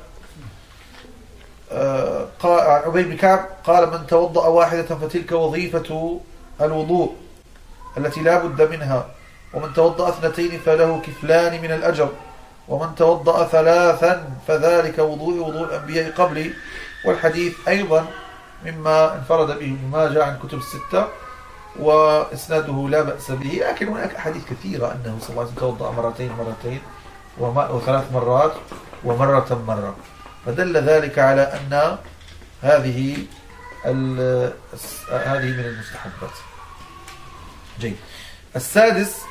آه، قال عن أبي بن كعب قال من توضأ واحدة فتلك وظيفة الوضوء التي لا بد منها ومن توضأ اثنتين فله كفلان من الأجر ومن توضأ ثلاثا فذلك وضوء وضوء الأنبياء قبلي. والحديث أيضا مما انفرد به ابن ماجه عن كتب الستة وإسناده لا بأس به لكن هناك أحاديث كثيرة أنه صلى الله عليه وسلم توضأ مرتين مرتين وثلاث مرات ومرة مرة. فدل ذلك على أن هذه هذه من المستحبات. جيد. السادس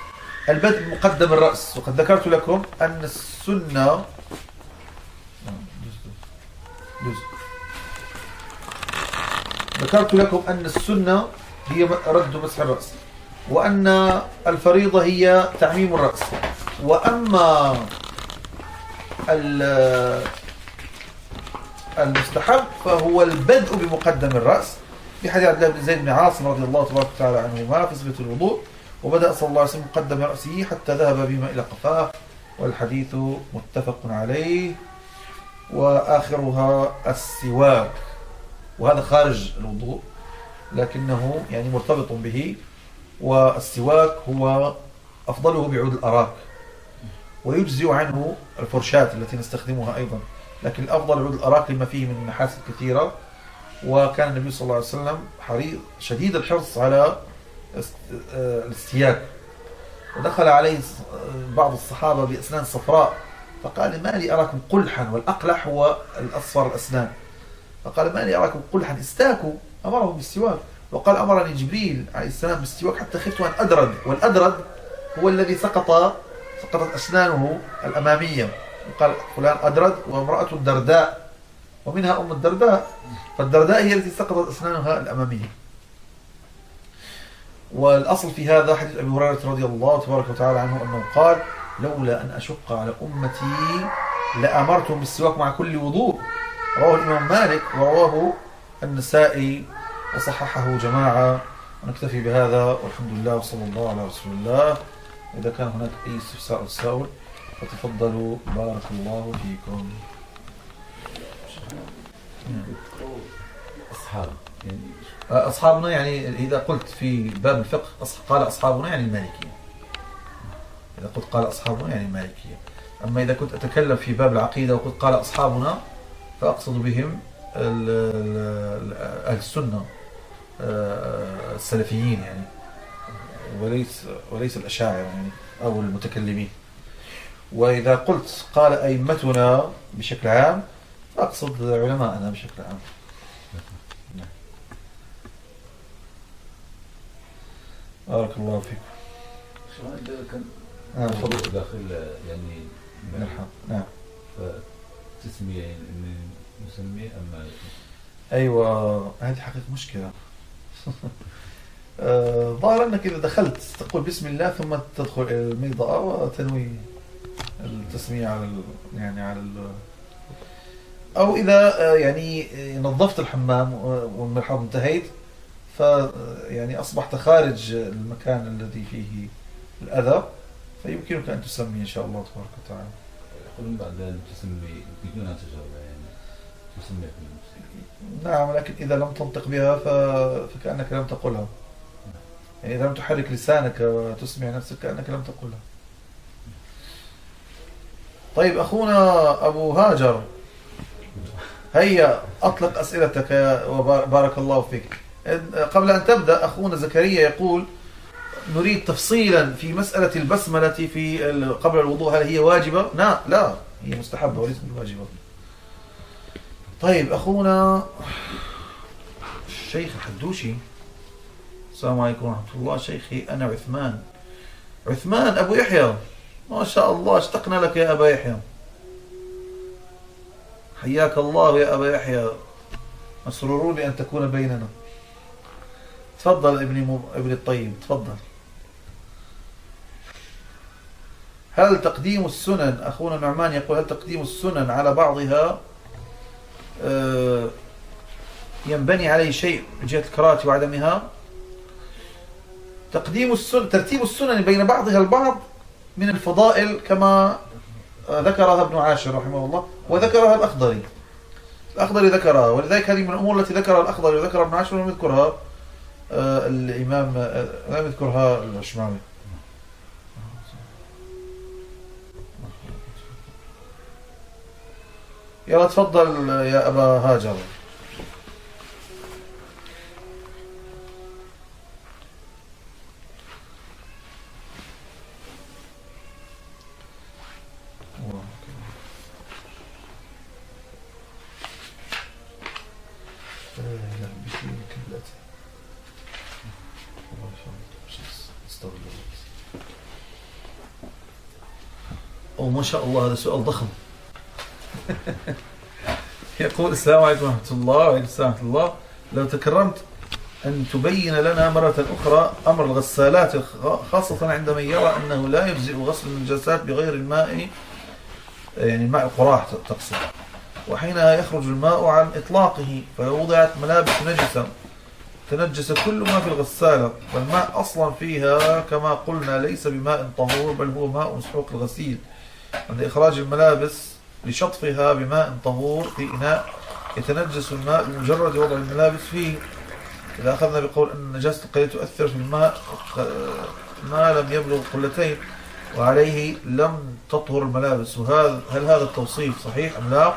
البدء مقدم الرأس. وقد ذكرت لكم أن السنة جزء. ذكرت لكم أن السنة هي رد مسح الرأس وأن الفريضة هي تعميم الرأس. وأما ال- المستحب فهو البدء بمقدم الرأس في حديث عبد الله بن زيد بن عاصم رضي الله تبارك وتعالى عنهما في صفة الوضوء وبدأ صلى الله عليه وسلم مقدم رأسه حتى ذهب بما إلى قفاه والحديث متفق عليه. وآخرها السواك. وهذا خارج الوضوء لكنه يعني مرتبط به والسواك هو أفضله بعود الأراك. ويجزئ عنه الفرشاة التي نستخدمها أيضا لكن الأفضل عود الأراك لما فيه من محاسن كثيرة. وكان النبي صلى الله عليه وسلم حريص شديد الحرص على آه، الاستياك. ودخل عليه آه، بعض الصحابة بأسنان صفراء فقال ما لي أراكم قلحا والأقلح هو الأصفر الأسنان. فقال ما لي أراكم قلحا استاكوا. أمرهم بالسواك. وقال أمرني جبريل عليه السلام بالسواك حتى خفت أن أدرد. والأدرد هو الذي سقط سقطت أسنانه الأمامية. وقال فلان أدرد وامرأة درداء ومنها أم الدرداء. فالدرداء هي التي سقطت أسنانها الأمامية. والأصل في هذا حديث أبي هريرة رضي الله تبارك وتعالى عنه أنه قال لولا أن أشق على أمتي لأمرتهم بالسواك مع كل وضوء. رواه الإمام مالك ورواه النسائي وصححه جماعة. ونكتفي بهذا والحمد لله وصلى الله على رسول الله. إذا كان هناك أي استفسار أو تساؤل فتفضلوا. بارك الله فيكم. أصحاب. يعني أصحابنا يعني إذا قلت في باب الفقه قال أصحابنا يعني المالكية. إذا قلت قال أصحابنا يعني المالكية. أما إذا كنت أتكلم في باب العقيدة وقلت قال أصحابنا فأقصد بهم أهل السنة آه، السلفيين يعني. وليس وليس الأشاعرة يعني أو المتكلمين. وإذا قلت قال أئمتنا بشكل عام فأقصد علماءنا بشكل عام. بارك الله شو هذا كان نعم. تفضل داخل يعني مرحبا نعم. فتسمية يعني أم مالك أيوه هذه حقيقة مشكلة. آه، ظاهر أنك إذا دخلت تقول بسم الله ثم تدخل إلى الميضأة وتنوي التسمية على ال... يعني على ال... أو إذا آه، يعني آه، نظفت الحمام والمرحاض انتهيت ف يعني أصبحت خارج المكان الذي فيه الأذى فيمكنك أن تسمي إن شاء الله تبارك وتعالى. يقولون بعد تسمي بدون تجربة يعني تسمي نعم لكن إذا لم تنطق بها ف... فكأنك لم تقلها. يعني إذا لم تحرك لسانك وتسمع نفسك كأنك لم تقلها. طيب أخونا أبو هاجر هيا أطلق أسئلتك يا- وبارك الله فيك. قبل أن تبدأ أخونا زكريا يقول نريد تفصيلا في مسألة البسملة في قبل الوضوء هل هي واجبة؟ لا لا هي مستحبة وليست واجبة طيب أخونا الشيخ الحدوشي. السلام عليكم ورحمة الله. شيخي أنا عثمان. عثمان أبو يحيى. ما شاء الله اشتقنا لك يا أبا يحيى. حياك الله يا أبا يحيى. مسرورون بأن تكون بيننا. تفضل ابني مب... ابني الطيب تفضل. هل تقديم السنن أخونا نعمان يقول هل تقديم السنن على بعضها آه، ينبني عليه شيء من جهة الكراهة وعدمها؟ تقديم السنن ترتيب السنن بين بعضها البعض من الفضائل كما آه، ذكرها ابن عاشر رحمه الله وذكرها الأخضري. الأخضري ذكرها ولذلك هذه من الأمور التي ذكرها الأخضري وذكرها ابن عاشر ولم يذكرها آه، الإمام لم يذكرها الشمامي يلا تفضل يا أبا هاجر. ما شاء الله هذا سؤال ضخم. يقول السلام عليكم ورحمة الله وعليكم السلام ورحمة الله. لو تكرمت أن تبين لنا مرة أخرى أمر الغسالات خاصة عند من يرى أنه لا يجزئ غسل النجاسات بغير الماء يعني الماء القراح تقصد. وحينها يخرج الماء عن إطلاقه فلو وضعت ملابس نجسة تنجس كل ما في الغسالة. والماء أصلا فيها كما قلنا ليس بماء طهور بل هو ماء مسحوق الغسيل. عند إخراج الملابس لشطفها بماء طهور في إناء يتنجس الماء بمجرد وضع الملابس فيه. إذا أخذنا بقول أن النجاسة قد تؤثر في الماء ما لم يبلغ قلتين وعليه لم تطهر الملابس. وهذا هل هذا التوصيف صحيح أم لا؟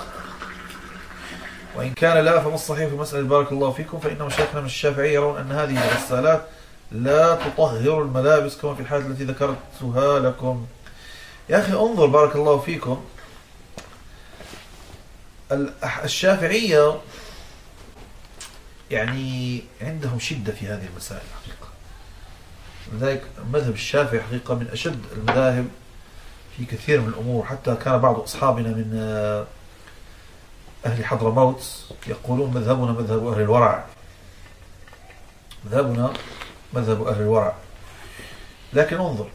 وإن كان لا فما الصحيح في مسألة بارك الله فيكم؟ فإن مشايخنا من الشافعية يرون أن هذه الغسالات لا تطهر الملابس كما في الحالة التي ذكرتها لكم. يا أخي انظر بارك الله فيكم. الشافعية يعني عندهم شدة في هذه المسائل حقيقة. لذلك المذهب الشافعي حقيقة من أشد المذاهب في كثير من الأمور. حتى كان بعض أصحابنا من آه، أهل حضرموت يقولون مذهبنا مذهب أهل الورع. مذهبنا مذهب أهل الورع. لكن انظر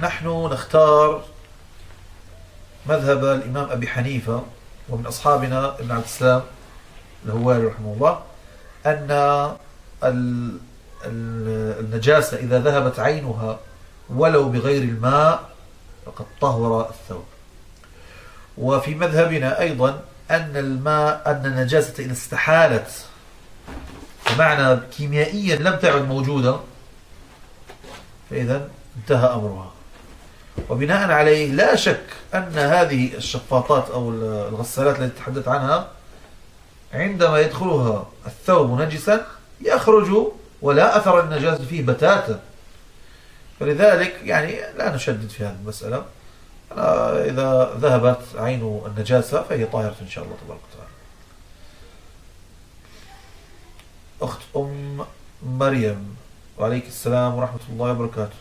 نحن نختار مذهب الإمام أبي حنيفة ومن أصحابنا ابن عبد السلام الهواري رحمه الله أن ال- ال- النجاسة إذا ذهبت عينها ولو بغير الماء فقد طهر الثوب. وفي مذهبنا أيضا أن الماء أن النجاسة إذا استحالت بمعنى كيميائيا لم تعد موجودة فإذا انتهى أمرها. وبناء عليه لا شك أن هذه الشفاطات أو الغسالات التي تحدث عنها عندما يدخلها الثوب نجسا يخرج ولا أثر النجاسة فيه بتاتا. فلذلك يعني لا نشدد في هذه المسألة. إذا ذهبت عين النجاسة فهي طاهرة إن شاء الله تبارك وتعالى. أخت أم مريم وعليك السلام ورحمة الله وبركاته.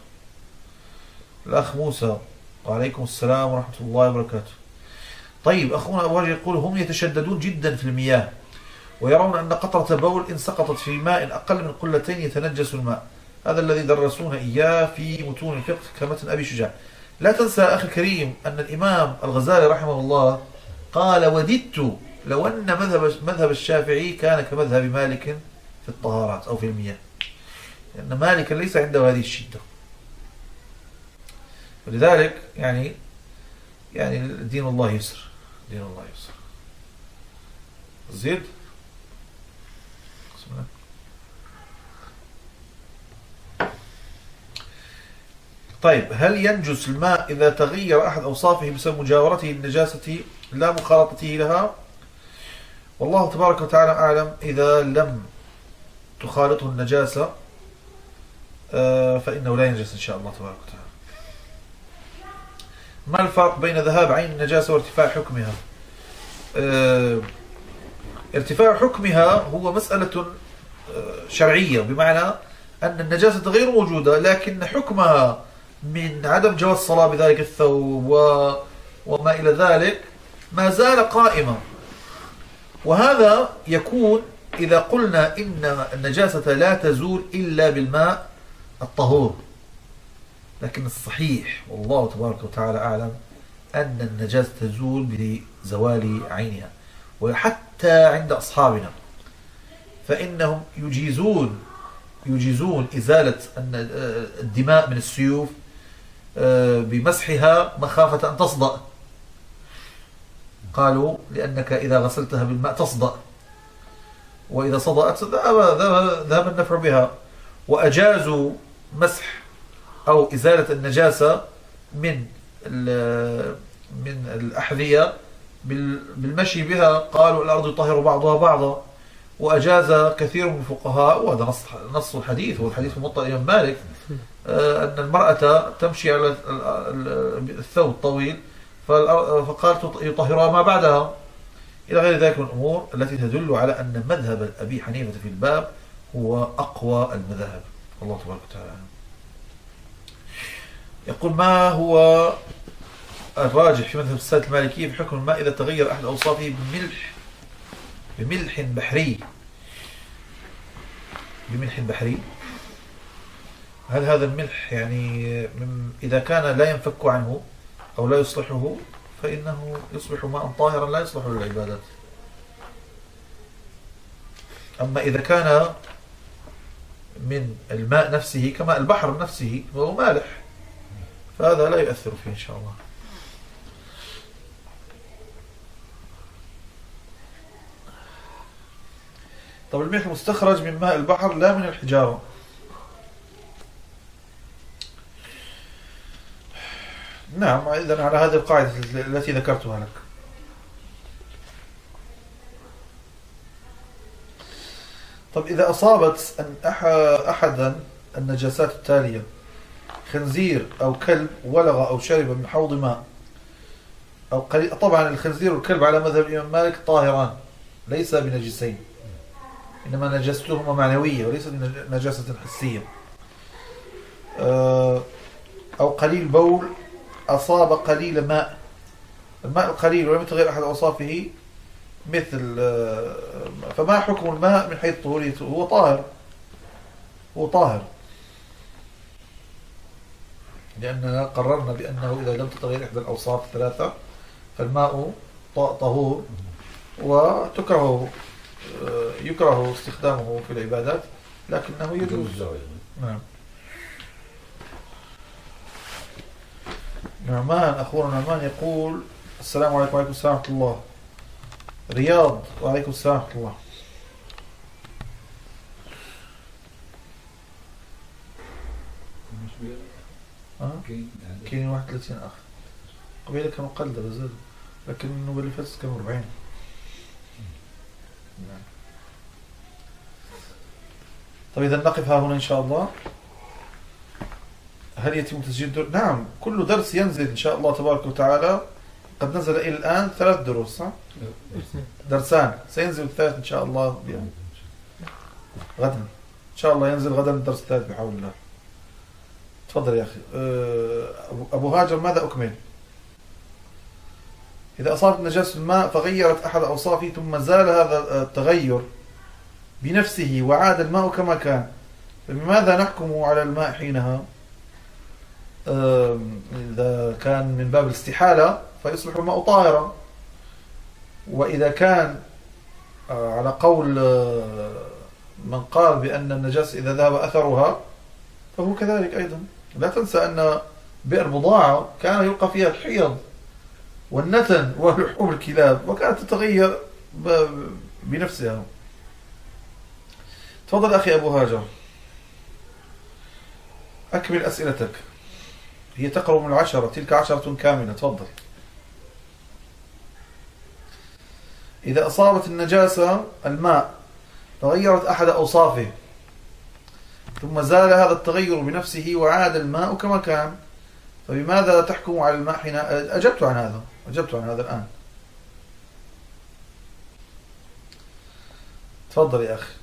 الأخ موسى. وعليكم السلام ورحمة الله وبركاته. طيب أخونا أبو هريرة يقول هم يتشددون جدا في المياه ويرون أن قطرة بول إن سقطت في ماء أقل من قلتين يتنجس الماء. هذا الذي درسونا إياه في متون الفقه كمتن أبي شجاع. لا تنسى أخي الكريم أن الإمام الغزالي رحمه الله قال وددت لو أن مذهب مذهب الشافعي كان كمذهب مالك في الطهارات أو في المياه. لأن مالك ليس عنده هذه الشدة. ولذلك يعني يعني دين الله يسر. دين الله يسر. زيد طيب هل ينجس الماء إذا تغير أحد أوصافه بسبب مجاورته النجاسة لا مخالطته لها؟ والله تبارك وتعالى أعلم إذا لم تخالطه النجاسة آه، فإنه لا ينجس إن شاء الله تبارك وتعالى. ما الفرق بين ذهاب عين النجاسة وارتفاع حكمها؟ آه، ارتفاع حكمها هو مسألة آه، شرعية بمعنى أن النجاسة غير موجودة لكن حكمها من عدم جواز الصلاة بذلك الثوب و... وما إلى ذلك ما زال قائما. وهذا يكون إذا قلنا إن النجاسة لا تزول إلا بالماء الطهور. لكن الصحيح والله تبارك وتعالى أعلم أن النجاسة تزول بزوال عينها وحتى عند أصحابنا فإنهم يجيزون يجيزون إزالة الن- الدماء من السيوف آه، بمسحها مخافة أن تصدأ. قالوا لأنك إذا غسلتها بالماء تصدأ وإذا صدأت ذهب النفع بها وأجازوا مسح أو إزالة النجاسة من من الأحذية بال- بالمشي بها قالوا الأرض يطهر بعضها بعضا وأجاز كثير من الفقهاء وهذا نص نص الحديث والحديث في موطأ الإمام مالك آه، أن المرأة تمشي على ال- ال- الثوب الطويل فقال يطهرها ما بعدها إلى غير ذلك من الأمور التي تدل على أن مذهب أبي حنيفة في الباب هو أقوى المذاهب الله تبارك وتعالى. يقول ما هو الراجح في مذهب السادة المالكية في حكم الماء إذا تغير أحد أوصافه بملح بملح بحري. بملح بحري. هل هذا الملح يعني إذا كان لا ينفك عنه أو لا يصلحه فإنه يصبح ماء طاهرا لا يصلح للعبادات. أما إذا كان من الماء نفسه كماء البحر نفسه وهو مالح. فهذا لا يؤثر فيه إن شاء الله. طب الملح مستخرج من ماء البحر لا من الحجارة. نعم إذا على هذه القاعدة التي ذكرتها لك. طب إذا أصابت أن أح- أحدا النجاسات التالية خنزير أو كلب ولغ أو شرب من حوض ماء. أو قليل طبعا الخنزير والكلب على مذهب الإمام مالك طاهران ليس بنجسين. إنما نجاستهما معنوية وليست نج- نجاسة حسية. آه، أو قليل بول أصاب قليل ماء. الماء القليل ولم يتغير أحد أوصافه مثل آه، فما حكم الماء من حيث طهوريته؟ هو طاهر. هو طاهر. لأننا قررنا بأنه إذا لم تتغير إحدى الأوصاف الثلاثة فالماء طهور وتكره آه، يكره استخدامه في العبادات لكنه يجوز. نعم. نعمان أخونا نعمان يقول السلام عليكم وعليكم السلام ورحمة الله. رياض وعليكم السلام ورحمة الله. أه؟ كاين عندك- كاين 31 أخ. قبيلة كانوا قلة بزاد لكن النوبة اللي فاتت كانوا 40 نعم. طيب إذا نقف ها هنا إن شاء الله. هل يتم تسجيل در... نعم كل درس ينزل إن شاء الله تبارك وتعالى. قد نزل إلى الآن ثلاث دروس صح؟ درسان. سينزل الثالث إن شاء الله غدا. إن شاء الله ينزل غدا الدرس الثالث بحول الله. تفضل يا أخي. أه، أبو- هاجر ماذا أكمل؟ إذا أصابت نجاسة الماء فغيرت أحد أوصافه ثم زال هذا التغير بنفسه وعاد الماء كما كان. فبماذا نحكم على الماء حينها؟ أم، إذا كان من باب الاستحالة فيصبح الماء طاهرا. وإذا كان آه، على قول من قال بأن النجاسة إذا ذهب أثرها فهو كذلك أيضا. لا تنسى أن بئر بضاعة كان يلقى فيها الحيض والنتن ولحوم الكلاب وكانت تتغير بنفسها. تفضل أخي أبو هاجر. أكمل أسئلتك. هي تقرب من العشرة تلك عشرة كاملة. تفضل. إذا أصابت النجاسة الماء تغيرت أحد أوصافه. ثم زال هذا التغير بنفسه وعاد الماء كما كان. فبماذا تحكم على الماء حين أجبت عن هذا. أجبت عن هذا الآن. تفضل يا أخي.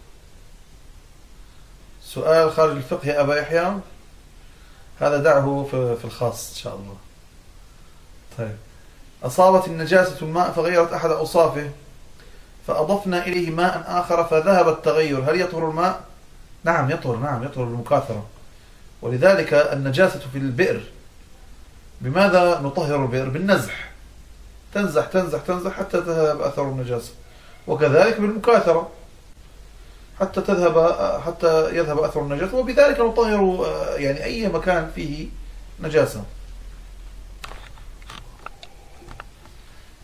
سؤال خارج الفقه يا أبا يحيى. هذا دعه في الخاص إن شاء الله. طيب. أصابت النجاسة الماء فغيرت أحد أوصافه فأضفنا إليه ماء آخر فذهب التغير. هل يطهر الماء؟ نعم يطهر نعم يطهر بالمكاثرة ولذلك النجاسة في البئر بماذا نطهر البئر؟ بالنزح. تنزح تنزح تنزح حتى تذهب أثر النجاسة. وكذلك بالمكاثرة حتى تذهب حتى يذهب أثر النجاسة. وبذلك نطهر يعني أي مكان فيه نجاسة.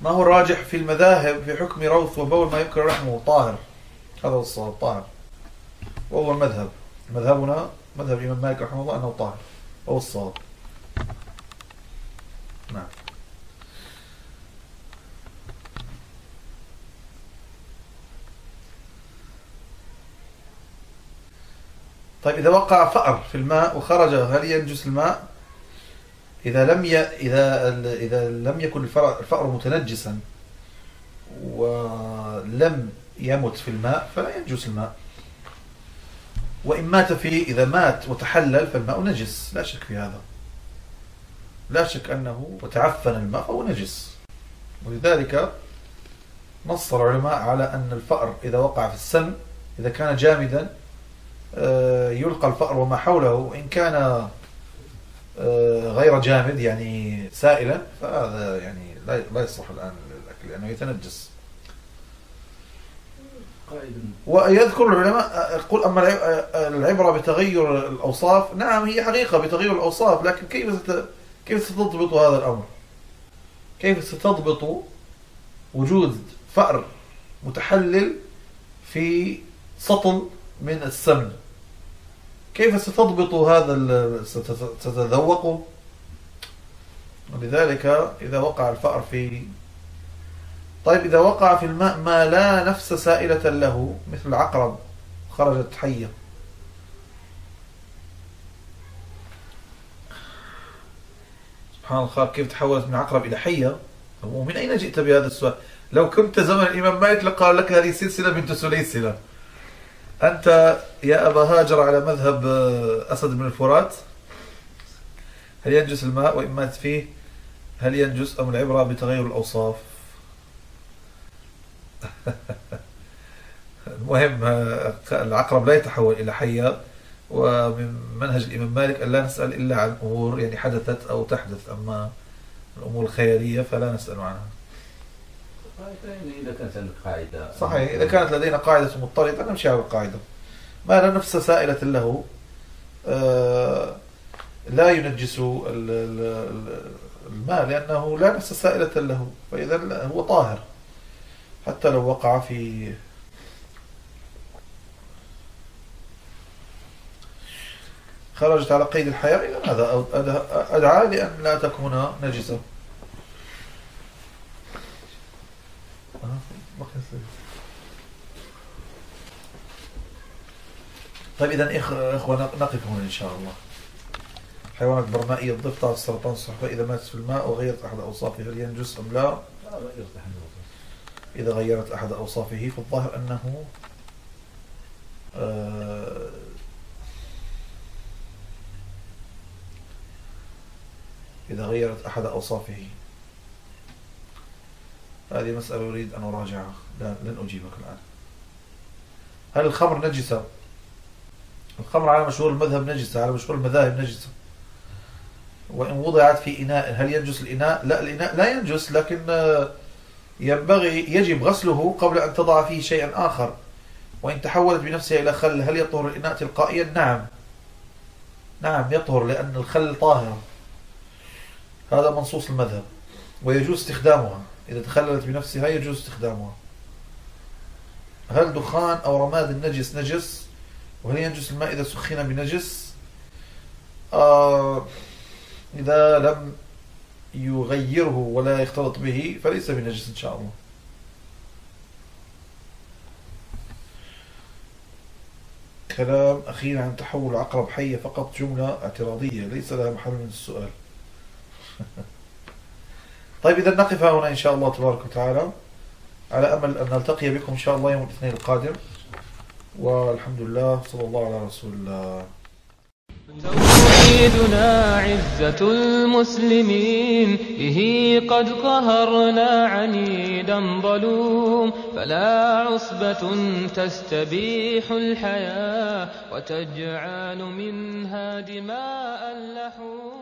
ما هو الراجح في المذاهب في حكم روث وبول ما يذكر رحمه؟ طاهر. هذا هو الصواب طاهر. وهو المذهب مذهبنا مذهب الإمام مالك رحمه الله أنه طاهر وهو الصواب. نعم. طيب إذا وقع فأر في الماء وخرج هل ينجس الماء؟ إذا لم ي... إذا إذا لم يكن الفأر متنجسا ولم يمت في الماء فلا ينجس الماء. وإن مات فيه إذا مات وتحلل فالماء نجس. لا شك في هذا. لا شك أنه وتعفن الماء فهو نجس. ولذلك نص العلماء على أن الفأر إذا وقع في السم إذا كان جامدا آه، يلقى الفأر وما حوله. وإن كان آه، غير جامد يعني سائلا فهذا يعني لا يصلح الآن للأكل لأنه يتنجس. ويذكر العلماء يقول أما العبرة بتغير الأوصاف نعم هي حقيقة بتغير الأوصاف لكن كيف ست... كيف ستضبط هذا الأمر؟ كيف ستضبط وجود فأر متحلل في سطل من السمن؟ كيف ستضبط هذا ستتذوقه؟ ولذلك إذا وقع الفأر في طيب إذا وقع في الماء ما لا نفس سائلة له مثل العقرب خرجت حية. سبحان الله كيف تحولت من عقرب إلى حية؟ ومن أين جئت بهذا السؤال؟ لو كنت زمن الإمام مالك لقال لك هذه سلسلة بنت سليسلة أنت يا أبا هاجر على مذهب آه، أسد بن الفرات؟ هل ينجس الماء وإن مات فيه؟ هل ينجس أم العبرة بتغير الأوصاف؟ المهم العقرب لا يتحول إلى حية ومن منهج الإمام مالك أن لا نسأل إلا عن أمور يعني حدثت أو تحدث أما الأمور الخيالية فلا نسأل عنها. إذا كانت عندك قاعدة. صحيح إذا كانت لدينا قاعدة مضطردة نمشي على القاعدة. ما لا نفس سائلة له آه، لا ينجس ال- ال- ال- الماء لأنه لا نفس سائلة له فإذا هو طاهر. حتى لو وقع في خرجت على قيد الحياة إذا هذا أدعى- لأن لا تكون نجسة. طيب إذا إخ- إخوة نقف هنا إن شاء الله حيوانات برمائية الضفدع السرطان الصحفة إذا ماتت في الماء وغيرت أحد أوصافه هل ينجس أم لا؟ إذا غيرت أحد أوصافه فالظاهر أنه آه، إذا غيرت أحد أوصافه هذه مسألة أريد أن أراجعها لن أجيبك الآن هل الخمر نجسة؟ الخمر على مشهور المذهب نجسة على مشهور المذاهب نجسة وإن وضعت في إناء هل ينجس الإناء؟ لا الإناء لا ينجس لكن آه، ينبغي يجب غسله قبل أن تضع فيه شيئا آخر. وإن تحولت بنفسها إلى خل هل يطهر الإناء تلقائيا؟ نعم. نعم يطهر لأن الخل طاهر. هذا منصوص المذهب. ويجوز استخدامها. إذا تخللت بنفسها يجوز استخدامها. هل دخان أو رماد النجس نجس؟ وهل ينجس الماء إذا سخن بنجس؟ آه إذا لم يغيره ولا يختلط به فليس بنجس إن شاء الله. كلام أخيرا عن تحول عقرب حية فقط جملة اعتراضية ليس لها محل من السؤال. طيب إذا نقف هنا إن شاء الله تبارك وتعالى على أمل أن نلتقي بكم إن شاء الله يوم الاثنين القادم. والحمد لله صلى الله على رسول الله. توحيدنا عزة المسلمين به قد قهرنا عنيدا ظلوم فلا عصبة تستبيح الحياة وتجعل منها دماء اللحوم.